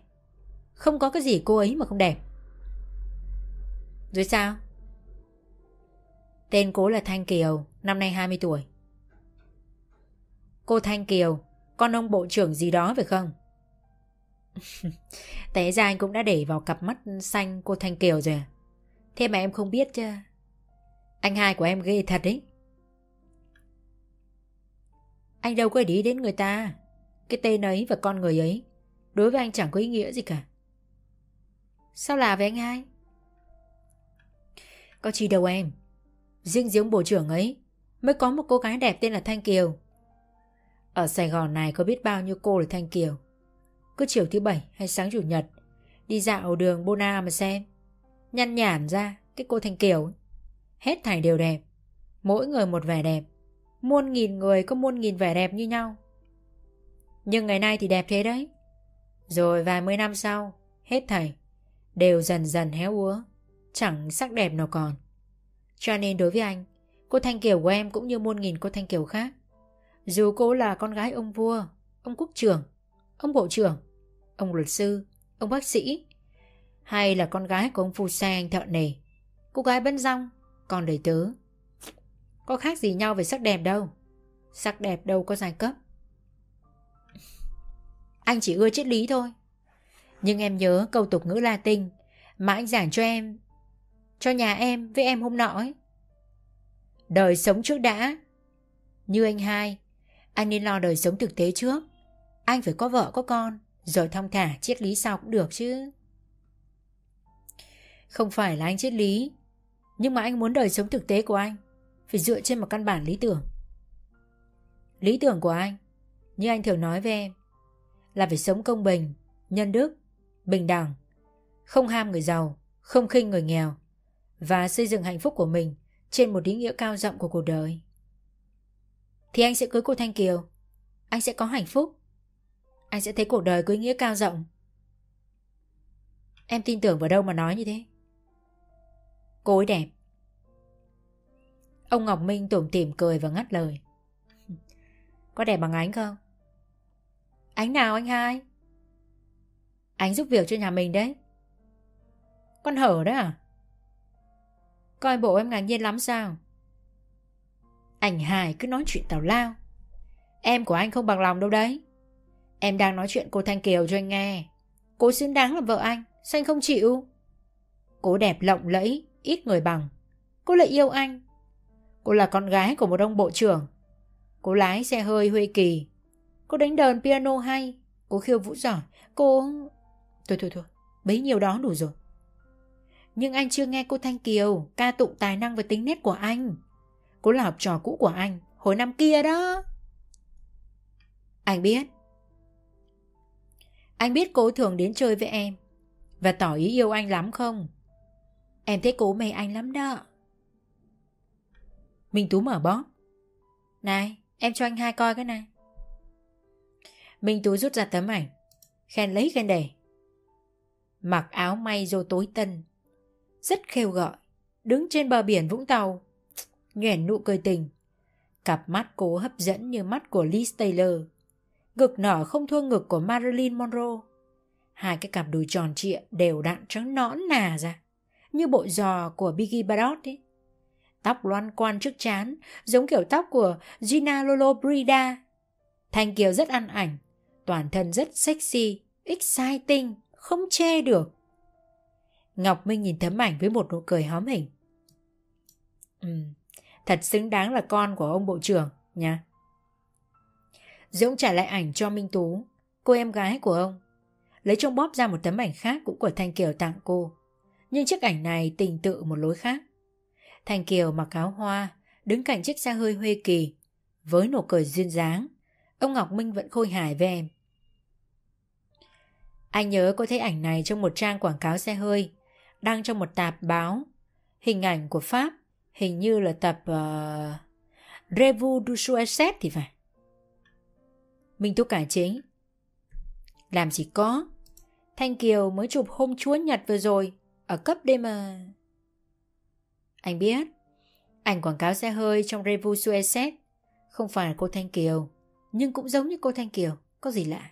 Không có cái gì cô ấy mà không đẹp. Rồi sao? Tên cô là Thanh Kiều, năm nay 20 tuổi. Cô Thanh Kiều, con ông bộ trưởng gì đó phải không? Té ra anh cũng đã để vào cặp mắt xanh cô Thanh Kiều rồi à? Thế mà em không biết chứ. Anh hai của em ghê thật đấy. Anh đâu có để ý đến người ta. Cái tên ấy và con người ấy, Đối với anh chẳng có ý nghĩa gì cả. Sao là với anh hai? Có chi đâu em. Riêng giếng bộ trưởng ấy Mới có một cô gái đẹp tên là Thanh Kiều. Ở Sài Gòn này có biết bao nhiêu cô là Thanh Kiều? Cứ chiều thứ bảy hay sáng chủ nhật, Đi dạo đường Bona mà xem. Nhăn nhản ra Cái cô Thanh Kiều Hết thảy đều đẹp, Mỗi người một vẻ đẹp. Muôn nghìn người có muôn nghìn vẻ đẹp như nhau. Nhưng ngày nay thì đẹp thế đấy. Rồi vài mươi năm sau, Hết thảy Đều dần dần héo úa, Chẳng sắc đẹp nào còn. Cho nên đối với anh, Cô Thanh Kiều của em cũng như muôn nghìn cô Thanh Kiều khác. Dù cô là con gái ông vua, Ông quốc trưởng, Ông bộ trưởng Ông luật sư, Ông bác sĩ. Hay là con gái của ông phu xe anh thợ nề. Cô gái bân rong Còn đầy tớ. Có khác gì nhau về sắc đẹp đâu. Sắc đẹp đâu có giai cấp. Anh chỉ ưa triết lý thôi. Nhưng em nhớ câu tục ngữ Latin Mà anh giảng cho em, Cho nhà em với em hôm nọ ấy. Đời sống trước đã. Như anh hai, Anh nên lo đời sống thực tế trước. Anh phải có vợ có con. Rồi thong thả triết lý sau cũng được chứ. Không phải là anh triết lý, Nhưng mà anh muốn đời sống thực tế của anh Phải dựa trên một căn bản lý tưởng. Lý tưởng của anh, Như anh thường nói với em, Là phải sống công bình, Nhân đức, Bình đẳng, Không ham người giàu, Không khinh người nghèo Và xây dựng hạnh phúc của mình Trên một ý nghĩa cao rộng của cuộc đời. Thì anh sẽ cưới cô Thanh Kiều, Anh sẽ có hạnh phúc. Anh sẽ thấy cuộc đời có ý nghĩa cao rộng Em tin tưởng vào đâu mà nói như thế Cô ấy đẹp Ông Ngọc Minh tủm tỉm cười và ngắt lời Có đẹp bằng ánh không? Ánh nào anh hai? Ánh giúp việc cho nhà mình đấy Con hở đấy à? Coi bộ em ngạc nhiên lắm sao? Anh Hải cứ nói chuyện tào lao Em của anh không bằng lòng đâu đấy Em đang nói chuyện cô Thanh Kiều cho anh nghe Cô xứng đáng là vợ anh Sao anh không chịu Cô đẹp lộng lẫy ít người bằng. Cô lại yêu anh. Cô là con gái của một ông bộ trưởng. Cô lái xe hơi Huê Kỳ. Cô đánh đờn piano hay. Cô khiêu vũ giỏi. Cô... Thôi thôi thôi, bấy nhiêu đó đủ rồi. Nhưng anh chưa nghe cô Thanh Kiều ca tụng tài năng và tính nét của anh. Cô là học trò cũ của anh, hồi năm kia đó. Anh biết. Anh biết cô thường đến chơi với em. Và tỏ ý yêu anh lắm không? Em thấy cô mê anh lắm đó. Minh Tú mở bóp. Này, em cho anh hai coi cái này. Minh Tú rút ra tấm ảnh. Khen lấy, khen để. Mặc áo may rô tối tân. Rất khêu gọi Đứng trên bờ biển Vũng Tàu. Nhoẻn nụ cười tình. Cặp mắt cô hấp dẫn như mắt của Liz Taylor. Ngực nở không thua ngực của Marilyn Monroe Hai cái cặp đùi tròn trịa đều đặn trắng nõn nà ra như bộ giò của Biggie Barrett ấy. Tóc loan quan trước chán, giống kiểu tóc của Gina Lolo Brida. Thanh Kiều rất ăn ảnh, toàn thân rất sexy, exciting, không che được. Ngọc Minh nhìn tấm ảnh với một nụ cười hóm hình. Ừ, thật xứng đáng là con của ông bộ trưởng, nha. Dũng trả lại ảnh cho Minh Tú, cô em gái của ông. Lấy trong bóp ra một tấm ảnh khác cũng của Thanh Kiều tặng cô nhưng chiếc ảnh này tình tự một lối khác. thanh Kiều mặc áo hoa, đứng cạnh chiếc xe hơi Huê Kỳ, với nụ cười duyên dáng, ông Ngọc Minh vẫn khôi hài với em. Anh nhớ có thấy ảnh này trong một trang quảng cáo xe hơi, đăng trong một tạp báo, hình ảnh của Pháp, hình như là tập uh, Revue du Suicide thì phải. Minh Tú cải chế. Làm gì có, Thanh Kiều mới chụp hôm Chúa Nhật vừa rồi, ở cấp đây mà. Anh biết, ảnh quảng cáo xe hơi trong revu Suicide Không phải là cô Thanh Kiều Nhưng cũng giống như cô Thanh Kiều Có gì lạ.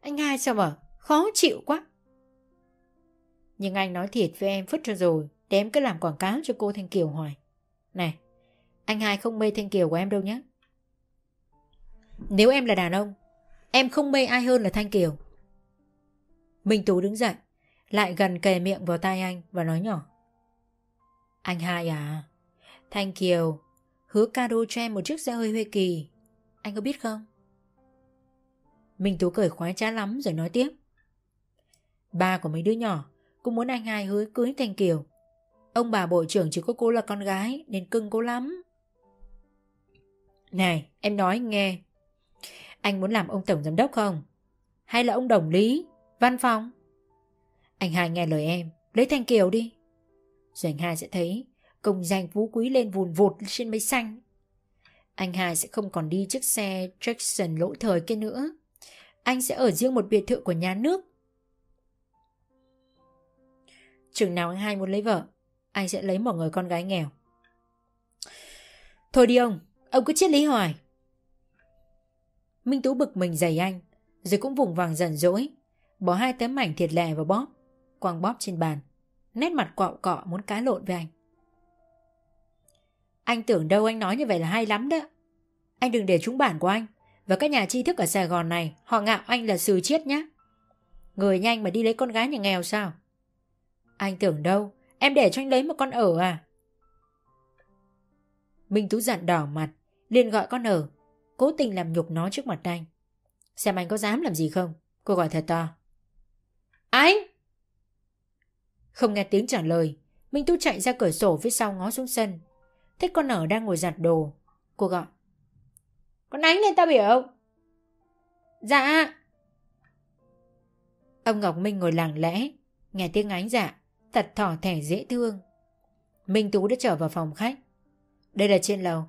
Anh hai sao mà khó chịu quá. Nhưng anh nói thiệt với em phất cho rồi Để em cứ làm quảng cáo cho cô Thanh Kiều hoài. Này Anh hai không mê Thanh Kiều của em đâu nhé nếu em là đàn ông, Em không mê ai hơn là Thanh Kiều. Minh Tú đứng dậy, Lại gần kề miệng vào tai anh Và nói nhỏ. Anh hai à Thanh Kiều, Hứa cado cho em một chiếc xe hơi Huê Kỳ. Anh có biết không? Minh Tú cười khoái trá lắm rồi nói tiếp. Ba của mấy đứa nhỏ Cũng muốn anh hai hứa cưới Thanh Kiều. Ông bà bộ trưởng chỉ có cô là con gái Nên cưng cô lắm. Này, em nói nghe anh muốn làm ông tổng giám đốc không? Hay là ông đồng lý, Văn phòng? Anh hai nghe lời em, Lấy Thanh Kiều đi. Rồi anh hai sẽ thấy Công danh phú quý lên vùn vụt trên mây xanh. Anh hai sẽ không còn đi chiếc xe Jackson lỗi thời kia nữa. Anh sẽ ở riêng một biệt thự của nhà nước. Chừng nào anh hai muốn lấy vợ, Anh sẽ lấy một người con gái nghèo. Thôi đi ông Ông cứ chết lý hoài. Minh Tú bực mình giày anh, Rồi cũng vùng vàng giận dỗi, Bỏ hai tấm mảnh thiệt lè vào bóp Quang bóp trên bàn, Nét mặt quạo cọ muốn cá lộn với anh. Anh tưởng đâu anh nói như vậy là hay lắm đó. Anh đừng để trúng bản của anh, Và các nhà tri thức ở Sài Gòn này, Họ ngạo anh là sừ chiết nhá. Người nhanh mà đi lấy con gái nhà nghèo sao? Anh tưởng đâu, Em để cho anh lấy một con ở à? Minh Tú giận đỏ mặt, liền gọi con ở. Cố tình làm nhục nó trước mặt anh. Xem anh có dám làm gì không? Cô gọi thật to. Anh! Không nghe tiếng trả lời, Minh Tú chạy ra cửa sổ phía sau ngó xuống sân. Thấy con nở đang ngồi giặt đồ. Cô gọi. Con ánh lên tao biểu. Dạ. Ông Ngọc Minh ngồi lặng lẽ, Nghe tiếng ánh dạ Thật thỏ thẻ dễ thương. Minh Tú đã trở vào phòng khách. Đây là trên lầu.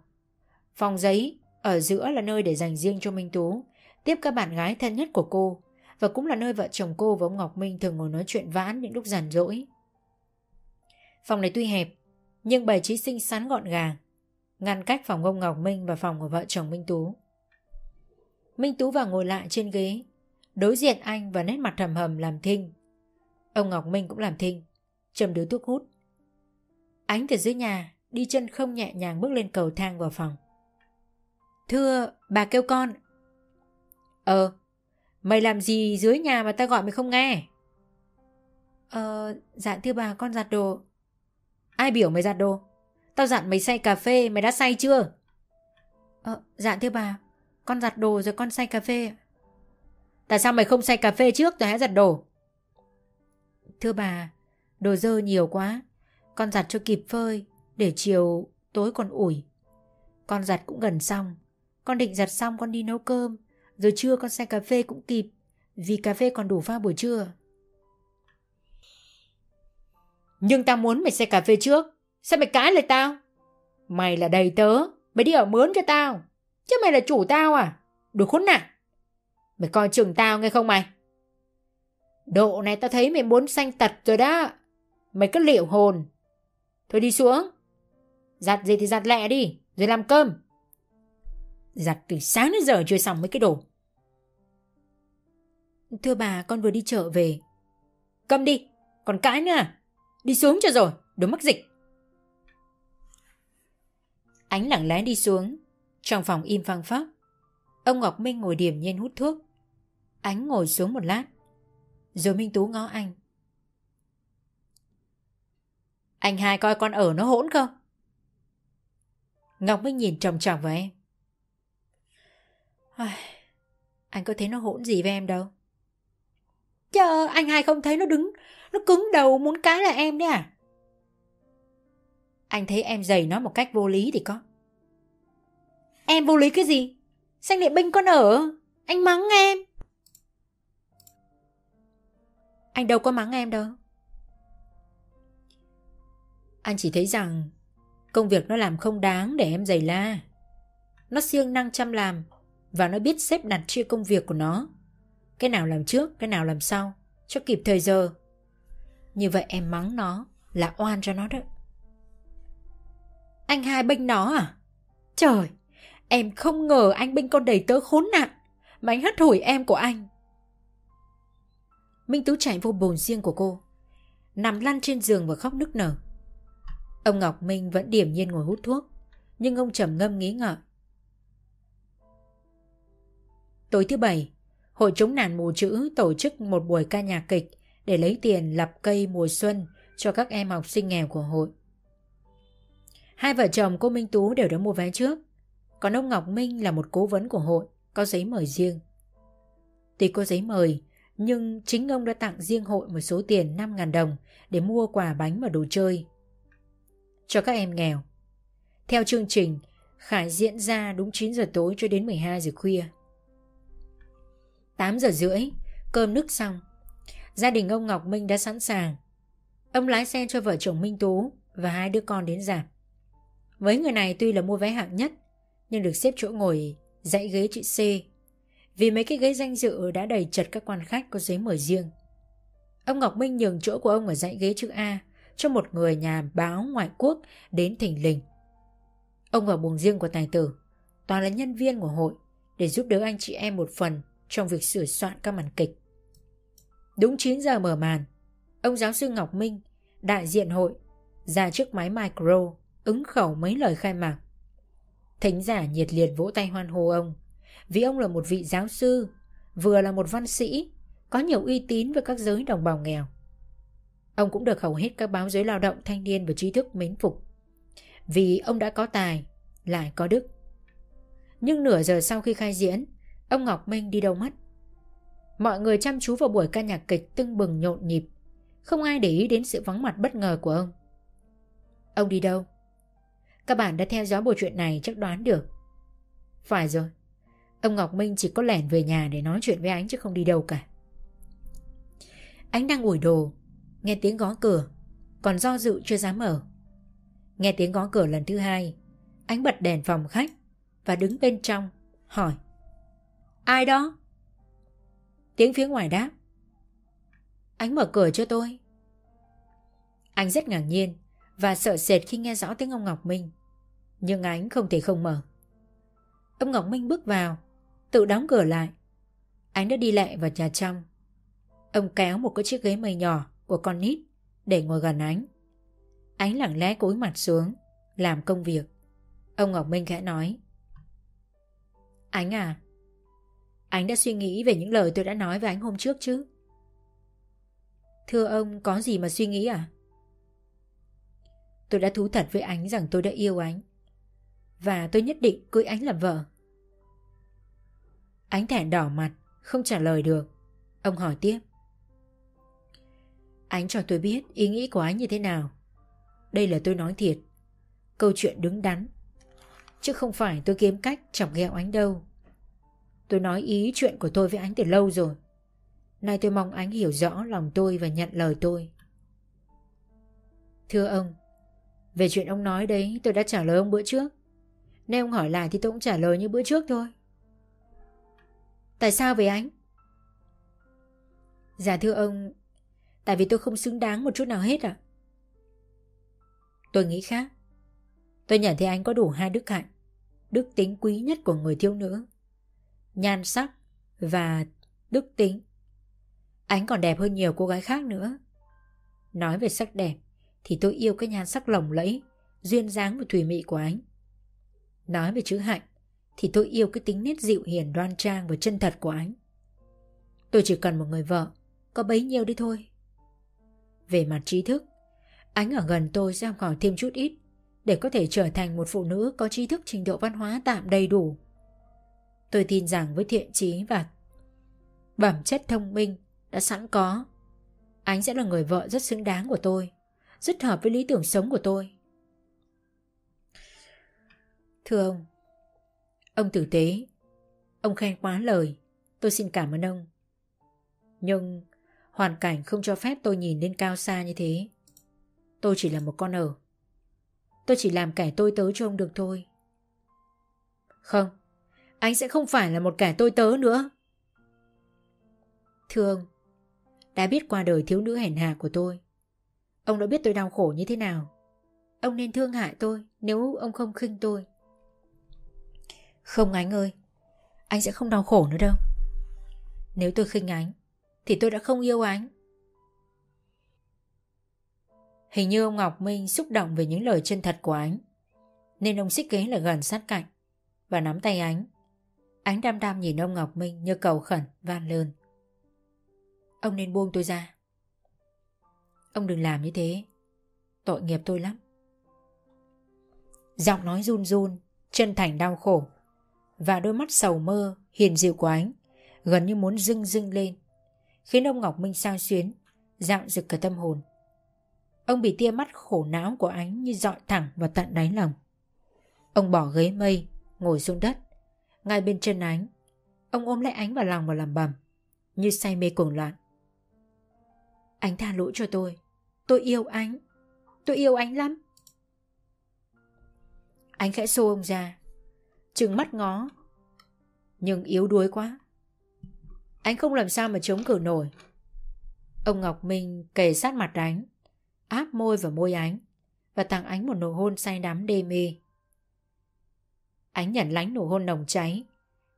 Phòng giấy ở giữa là nơi để dành riêng cho Minh Tú Tiếp các bạn gái thân nhất của cô và cũng là nơi vợ chồng cô và ông Ngọc Minh thường ngồi nói chuyện vãn những lúc rảnh rỗi. Phòng này tuy hẹp, nhưng bày trí xinh xắn gọn gàng, ngăn cách phòng ông Ngọc Minh và phòng của vợ chồng Minh Tú. Minh Tú vào ngồi lại trên ghế, đối diện anh và nét mặt thầm hầm làm thinh. Ông Ngọc Minh cũng làm thinh, chầm đứa thuốc hút. Ánh từ dưới nhà, đi chân không nhẹ nhàng bước lên cầu thang vào phòng. Thưa, bà kêu con. Ờ, Mày làm gì dưới nhà mà ta gọi mày không nghe? Ờ, dạ thưa bà con giặt đồ. Ai biểu mày giặt đồ? Tao dặn mày say cà phê, mày đã say chưa? Ờ, dạ thưa bà, con giặt đồ rồi con say cà phê. Tại sao mày không say cà phê trước rồi hãy giặt đồ? Thưa bà, đồ dơ nhiều quá, con giặt cho kịp phơi, để chiều tối còn ủi. Con giặt cũng gần xong, con định giặt xong con đi nấu cơm, rồi trưa con xe cà phê cũng kịp Vì cà phê còn đủ pha buổi trưa. Nhưng tao muốn mày xe cà phê trước. Sao mày cãi lời tao? Mày là đầy tớ Mày đi ở mướn cho tao. Chứ mày là chủ tao à? Đồ khốn nạn. Mày coi chừng tao nghe không mày? Độ này tao thấy mày muốn xanh tật rồi đó. Mày cứ liệu hồn. Thôi đi xuống. Giặt gì thì giặt lẹ đi Rồi làm cơm. Giặt từ sáng đến giờ chưa xong mấy cái đồ. Thưa bà, con vừa đi chợ về. Cầm đi, Còn cãi nữa à? Đi xuống cho rồi, Đừng mắc dịch. Ánh lặng lẽ đi xuống, Trong phòng im phăng phắc. Ông Ngọc Minh ngồi điểm nhiên hút thuốc. Ánh ngồi xuống một lát. Rồi Minh Tú ngó anh. Anh hai coi con ở nó hỗn không? Ngọc Minh nhìn trầm trọng vào em. Anh có thấy nó hỗn gì với em đâu? Chờ anh hai không thấy nó đứng, Nó cứng đầu muốn cái là em đấy à? Anh thấy em giày nó một cách vô lý thì có. Em vô lý cái gì? Xanh địa binh con ở, Anh mắng em. Anh đâu có mắng em đâu. Anh chỉ thấy rằng Công việc nó làm không đáng để em giày la. Nó siêng năng chăm làm. Và nó biết xếp đặt chia công việc của nó cái nào làm trước, cái nào làm sau Cho kịp thời giờ Như vậy em mắng nó Là oan cho nó đó Anh hai bênh nó à Trời, em không ngờ anh binh con đầy tớ khốn nạn, mà anh hất hủi em của anh. Minh Tú chạy vô bồn riêng của cô, nằm lăn trên giường và khóc nức nở. Ông Ngọc Minh vẫn điểm nhiên ngồi hút thuốc, nhưng ông trầm ngâm nghĩ ngợi. Tối thứ bảy, Hội chống nạn mù chữ tổ chức một buổi ca nhạc kịch để lấy tiền lập cây mùa xuân cho các em học sinh nghèo của hội. Hai vợ chồng cô Minh Tú đều đã mua vé trước, còn ông Ngọc Minh là một cố vấn của hội, có giấy mời riêng. Tuy có giấy mời, nhưng chính ông đã tặng riêng hội một số tiền 5.000 đồng để mua quà bánh và đồ chơi. Cho các em nghèo. Theo chương trình, Khải diễn ra đúng 9 giờ tối cho đến 12 giờ khuya. 8 giờ rưỡi, cơm nước xong. Gia đình ông Ngọc Minh đã sẵn sàng. Ông lái xe cho vợ chồng Minh Tú và hai đứa con đến giảm. Với người này tuy là mua vé hạng nhất, nhưng được xếp chỗ ngồi dãy ghế chữ C. Vì mấy cái ghế danh dự đã đầy chật các quan khách có giấy mời riêng. Ông Ngọc Minh nhường chỗ của ông ở dãy ghế chữ A cho một người nhà báo ngoại quốc đến thỉnh lình. Ông vào buồng riêng của tài tử, toàn là nhân viên của hội để giúp đỡ anh chị em một phần trong việc sửa soạn các màn kịch. Đúng 9 giờ mở màn, ông giáo sư Ngọc Minh, đại diện hội, ra trước máy micro, ứng khẩu mấy lời khai mạc. Thính giả nhiệt liệt vỗ tay hoan hô ông, vì ông là một vị giáo sư, vừa là một văn sĩ, có nhiều uy tín với các giới đồng bào nghèo. Ông cũng được hầu hết các báo giới lao động thanh niên và trí thức mến phục. Vì ông đã có tài, lại có đức. Nhưng nửa giờ sau khi khai diễn, Ông Ngọc Minh đi đâu mất? Mọi người chăm chú vào buổi ca nhạc kịch tưng bừng nhộn nhịp. Không ai để ý đến sự vắng mặt bất ngờ của ông. Ông đi đâu? Các bạn đã theo dõi bộ chuyện này chắc đoán được. Phải rồi. Ông Ngọc Minh chỉ có lẻn về nhà để nói chuyện với ánh chứ không đi đâu cả. Ánh đang ủi đồ, Nghe tiếng gõ cửa, Còn do dự chưa dám mở. Nghe tiếng gõ cửa lần thứ hai, ánh bật đèn phòng khách Và đứng bên trong, Hỏi. Ai đó? Tiếng phía ngoài đáp. Anh mở cửa cho tôi. Anh rất ngạc nhiên và sợ sệt khi nghe rõ tiếng ông Ngọc Minh. Nhưng anh không thể không mở. Ông Ngọc Minh bước vào, tự đóng cửa lại. Anh đã đi lại vào nhà trong. Ông kéo một cái chiếc ghế mây nhỏ của con nít để ngồi gần anh. Anh lặng lẽ cúi mặt xuống, làm công việc. Ông Ngọc Minh khẽ nói. Anh à, anh đã suy nghĩ về những lời tôi đã nói với anh hôm trước chứ? Thưa ông, có gì mà suy nghĩ à? Tôi đã thú thật với anh rằng tôi đã yêu anh. Và tôi nhất định cưới anh làm vợ. Ánh thẹn đỏ mặt, không trả lời được. Ông hỏi tiếp. Anh cho tôi biết ý nghĩ của anh như thế nào. Đây là tôi nói thiệt. Câu chuyện đứng đắn. Chứ không phải tôi kiếm cách chọc ghẹo anh đâu. Tôi nói ý chuyện của tôi với anh từ lâu rồi. Nay tôi mong anh hiểu rõ lòng tôi và nhận lời tôi. Thưa ông, về chuyện ông nói đấy tôi đã trả lời ông bữa trước. Nếu ông hỏi lại thì tôi cũng trả lời như bữa trước thôi. Tại sao về anh? Dạ thưa ông, tại vì tôi không xứng đáng một chút nào hết ạ. Tôi nghĩ khác. Tôi nhận thấy anh có đủ hai đức hạnh, đức tính quý nhất của người thiếu nữ nhan sắc và đức tính. ánh còn đẹp hơn nhiều cô gái khác nữa. Nói về sắc đẹp thì tôi yêu cái nhan sắc lồng lẫy, duyên dáng và thùy mị của ánh. Nói về chữ hạnh thì tôi yêu cái tính nét dịu hiền đoan trang và chân thật của ánh. Tôi chỉ cần một người vợ, có bấy nhiêu đi thôi. Về mặt trí thức, ánh ở gần tôi sẽ học hỏi thêm chút ít để có thể trở thành một phụ nữ có trí thức trình độ văn hóa tạm đầy đủ Tôi tin rằng với thiện trí và bẩm chất thông minh đã sẵn có, anh sẽ là người vợ rất xứng đáng của tôi, rất hợp với lý tưởng sống của tôi. Thưa ông, ông tử tế, ông khen quá lời, tôi xin cảm ơn ông. Nhưng hoàn cảnh không cho phép tôi nhìn lên cao xa như thế. Tôi chỉ là một con ở. Tôi chỉ làm kẻ tôi tớ cho ông được thôi. Không, anh sẽ không phải là một kẻ tôi tớ nữa. Thương, đã biết qua đời thiếu nữ hèn hạ của tôi. Ông đã biết tôi đau khổ như thế nào. Ông nên thương hại tôi nếu ông không khinh tôi. Không Ánh ơi Anh sẽ không đau khổ nữa đâu Nếu tôi khinh Ánh Thì tôi đã không yêu Ánh Hình như ông Ngọc Minh xúc động về những lời chân thật của Ánh Nên ông xích ghế lại gần sát cạnh Và nắm tay Ánh Ánh đam đam nhìn ông Ngọc Minh như cầu khẩn, van lơn Ông nên buông tôi ra. Ông đừng làm như thế. Tội nghiệp tôi lắm. Giọng nói run run, Chân thành đau khổ, Và đôi mắt sầu mơ, Hiền dịu của ánh, Gần như muốn dưng dưng lên, Khiến ông Ngọc Minh sao xuyến, Dạo rực cả tâm hồn. Ông bị tia mắt khổ não của ánh Như dọi thẳng vào tận đáy lòng. Ông bỏ ghế mây, Ngồi xuống đất. Ngay bên chân ánh, Ông ôm lấy ánh vào lòng và làm bầm Như say mê cuồng loạn. Anh tha lỗi cho tôi Tôi yêu anh Tôi yêu anh lắm. Anh khẽ xô ông ra Trừng mắt ngó, Nhưng yếu đuối quá. Anh không làm sao mà chống cử nổi. Ông Ngọc Minh kề sát mặt ánh, Áp môi vào môi ánh, Và tặng ánh một nụ hôn say đắm đê mê. Ánh nhận lánh nụ hôn nồng cháy.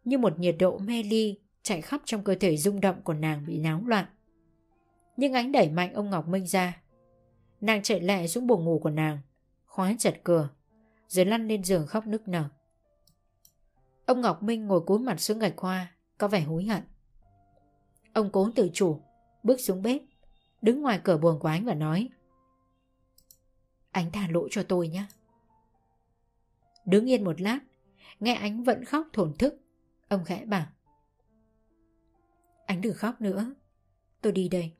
Như một nhiệt độ mê ly Chạy khắp trong cơ thể rung động của nàng bị náo loạn. Nhưng ánh đẩy mạnh ông Ngọc Minh ra. Nàng chạy lẹ xuống buồng ngủ của nàng, Khóa chặt cửa, Rồi lăn lên giường khóc nức nở. Ông Ngọc Minh ngồi cúi mặt xuống gạch hoa, Có vẻ hối hận. Ông cố tự chủ, Bước xuống bếp, Đứng ngoài cửa buồng của anh và nói Anh tha lỗi cho tôi nhé. Đứng yên một lát Nghe ánh vẫn khóc thổn thức Ông khẽ bảo ánh đừng khóc nữa Tôi đi đây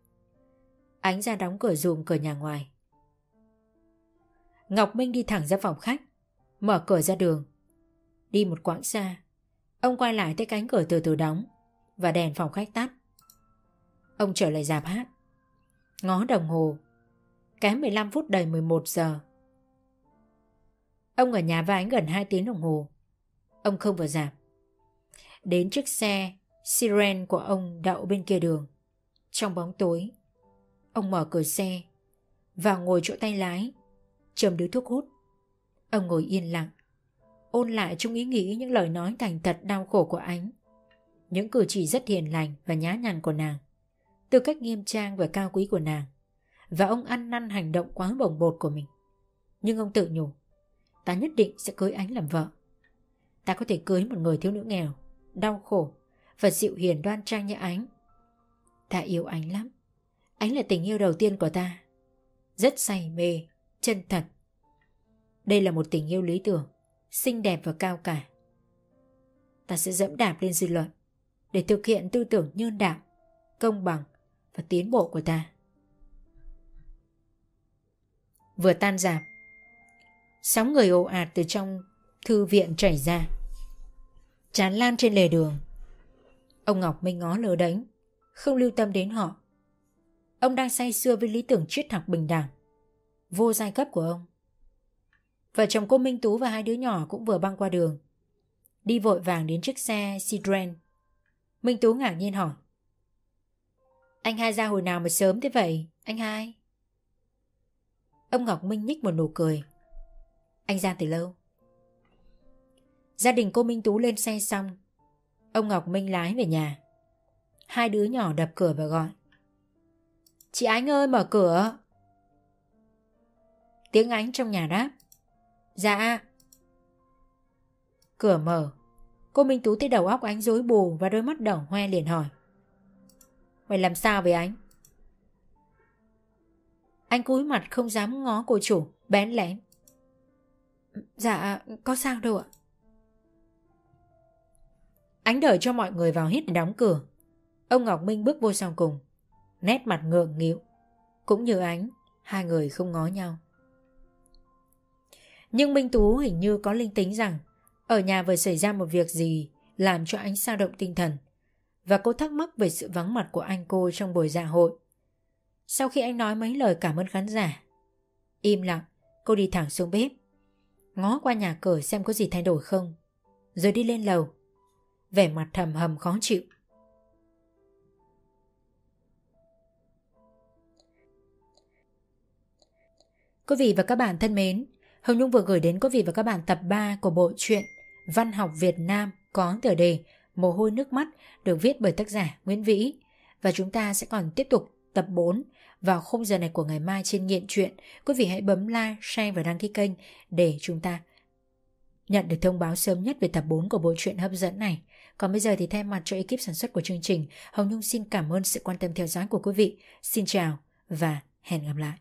Ánh ra đóng cửa dùm cửa nhà ngoài. Ngọc Minh đi thẳng ra phòng khách, mở cửa ra đường. Đi một quãng xa, ông quay lại thấy cánh cửa từ từ đóng và đèn phòng khách tắt. Ông trở lại dạp hát. Ngó đồng hồ, kém 15 phút đầy 11 giờ. Ông ở nhà và ánh gần 2 tiếng đồng hồ. Ông không vào giảm. Đến chiếc xe Siren của ông đậu bên kia đường. Trong bóng tối, Ông mở cửa xe Vào ngồi chỗ tay lái chầm điếu thuốc hút. Ông ngồi yên lặng Ôn lại trong ý nghĩ những lời nói thành thật đau khổ của ánh. Những cử chỉ rất hiền lành và nhã nhặn của nàng Từ cách nghiêm trang và cao quý của nàng Và ông ăn năn hành động quá bồng bột của mình. Nhưng ông tự nhủ Ta nhất định sẽ cưới ánh làm vợ. Ta có thể cưới một người thiếu nữ nghèo Đau khổ Và dịu hiền đoan trang như ánh. Ta yêu ánh lắm. Ánh là tình yêu đầu tiên của ta. Rất say mê, chân thật. Đây là một tình yêu lý tưởng Xinh đẹp và cao cả. Ta sẽ dẫm đạp lên dư luận Để thực hiện tư tưởng nhân đạo Công bằng và tiến bộ của ta. Vừa tan dạp Sóng người ồ ạt từ trong thư viện chảy ra. Chán lan trên lề đường. Ông Ngọc Minh ngó lờ đánh Không lưu tâm đến họ. Ông đang say sưa với lý tưởng triết học bình đẳng, Vô giai cấp của ông. Vợ chồng cô Minh Tú và hai đứa nhỏ cũng vừa băng qua đường, Đi vội vàng đến chiếc xe Citroen Minh Tú ngạc nhiên hỏi, Anh hai ra hồi nào mà sớm thế vậy, Anh hai? Ông Ngọc Minh nhích một nụ cười, Anh ra từ lâu? Gia đình cô Minh Tú lên xe xong. Ông Ngọc Minh lái về nhà. Hai đứa nhỏ đập cửa và gọi. Chị Ánh ơi, mở cửa. Tiếng Ánh trong nhà đáp. Dạ. Cửa mở. Cô Minh Tú thấy đầu óc Ánh rối bù Và đôi mắt đỏ hoe liền hỏi. Mày làm sao với Ánh? Anh cúi mặt không dám ngó cô chủ, Bén lén. Dạ có sao đâu ạ. Ánh đợi cho mọi người vào hít đóng cửa Ông Ngọc Minh bước vô sau cùng nét mặt ngượng nghịu. Cũng như ánh, hai người không ngó nhau. Nhưng Minh Tú hình như có linh tính rằng ở nhà vừa xảy ra một việc gì làm cho ánh sao động tinh thần và cô thắc mắc về sự vắng mặt của anh cô trong buổi dạ hội. Sau khi anh nói mấy lời cảm ơn khán giả, im lặng, cô đi thẳng xuống bếp, ngó qua nhà cửa xem có gì thay đổi không, rồi đi lên lầu, vẻ mặt thầm hầm khó chịu. Quý vị và các bạn thân mến, Hồng Nhung vừa gửi đến quý vị và các bạn tập 3 của bộ truyện Văn học Việt Nam có tựa đề Mồ hôi nước mắt được viết bởi tác giả Nguyễn Vĩ và chúng ta sẽ còn tiếp tục tập 4 vào khung giờ này của ngày mai trên Nghiện truyện. Quý vị hãy bấm like, share và đăng ký kênh để chúng ta nhận được thông báo sớm nhất về tập 4 của bộ truyện hấp dẫn này. Còn bây giờ thì thay mặt cho ekip sản xuất của chương trình, Hồng Nhung xin cảm ơn sự quan tâm theo dõi của quý vị. Xin chào và hẹn gặp lại.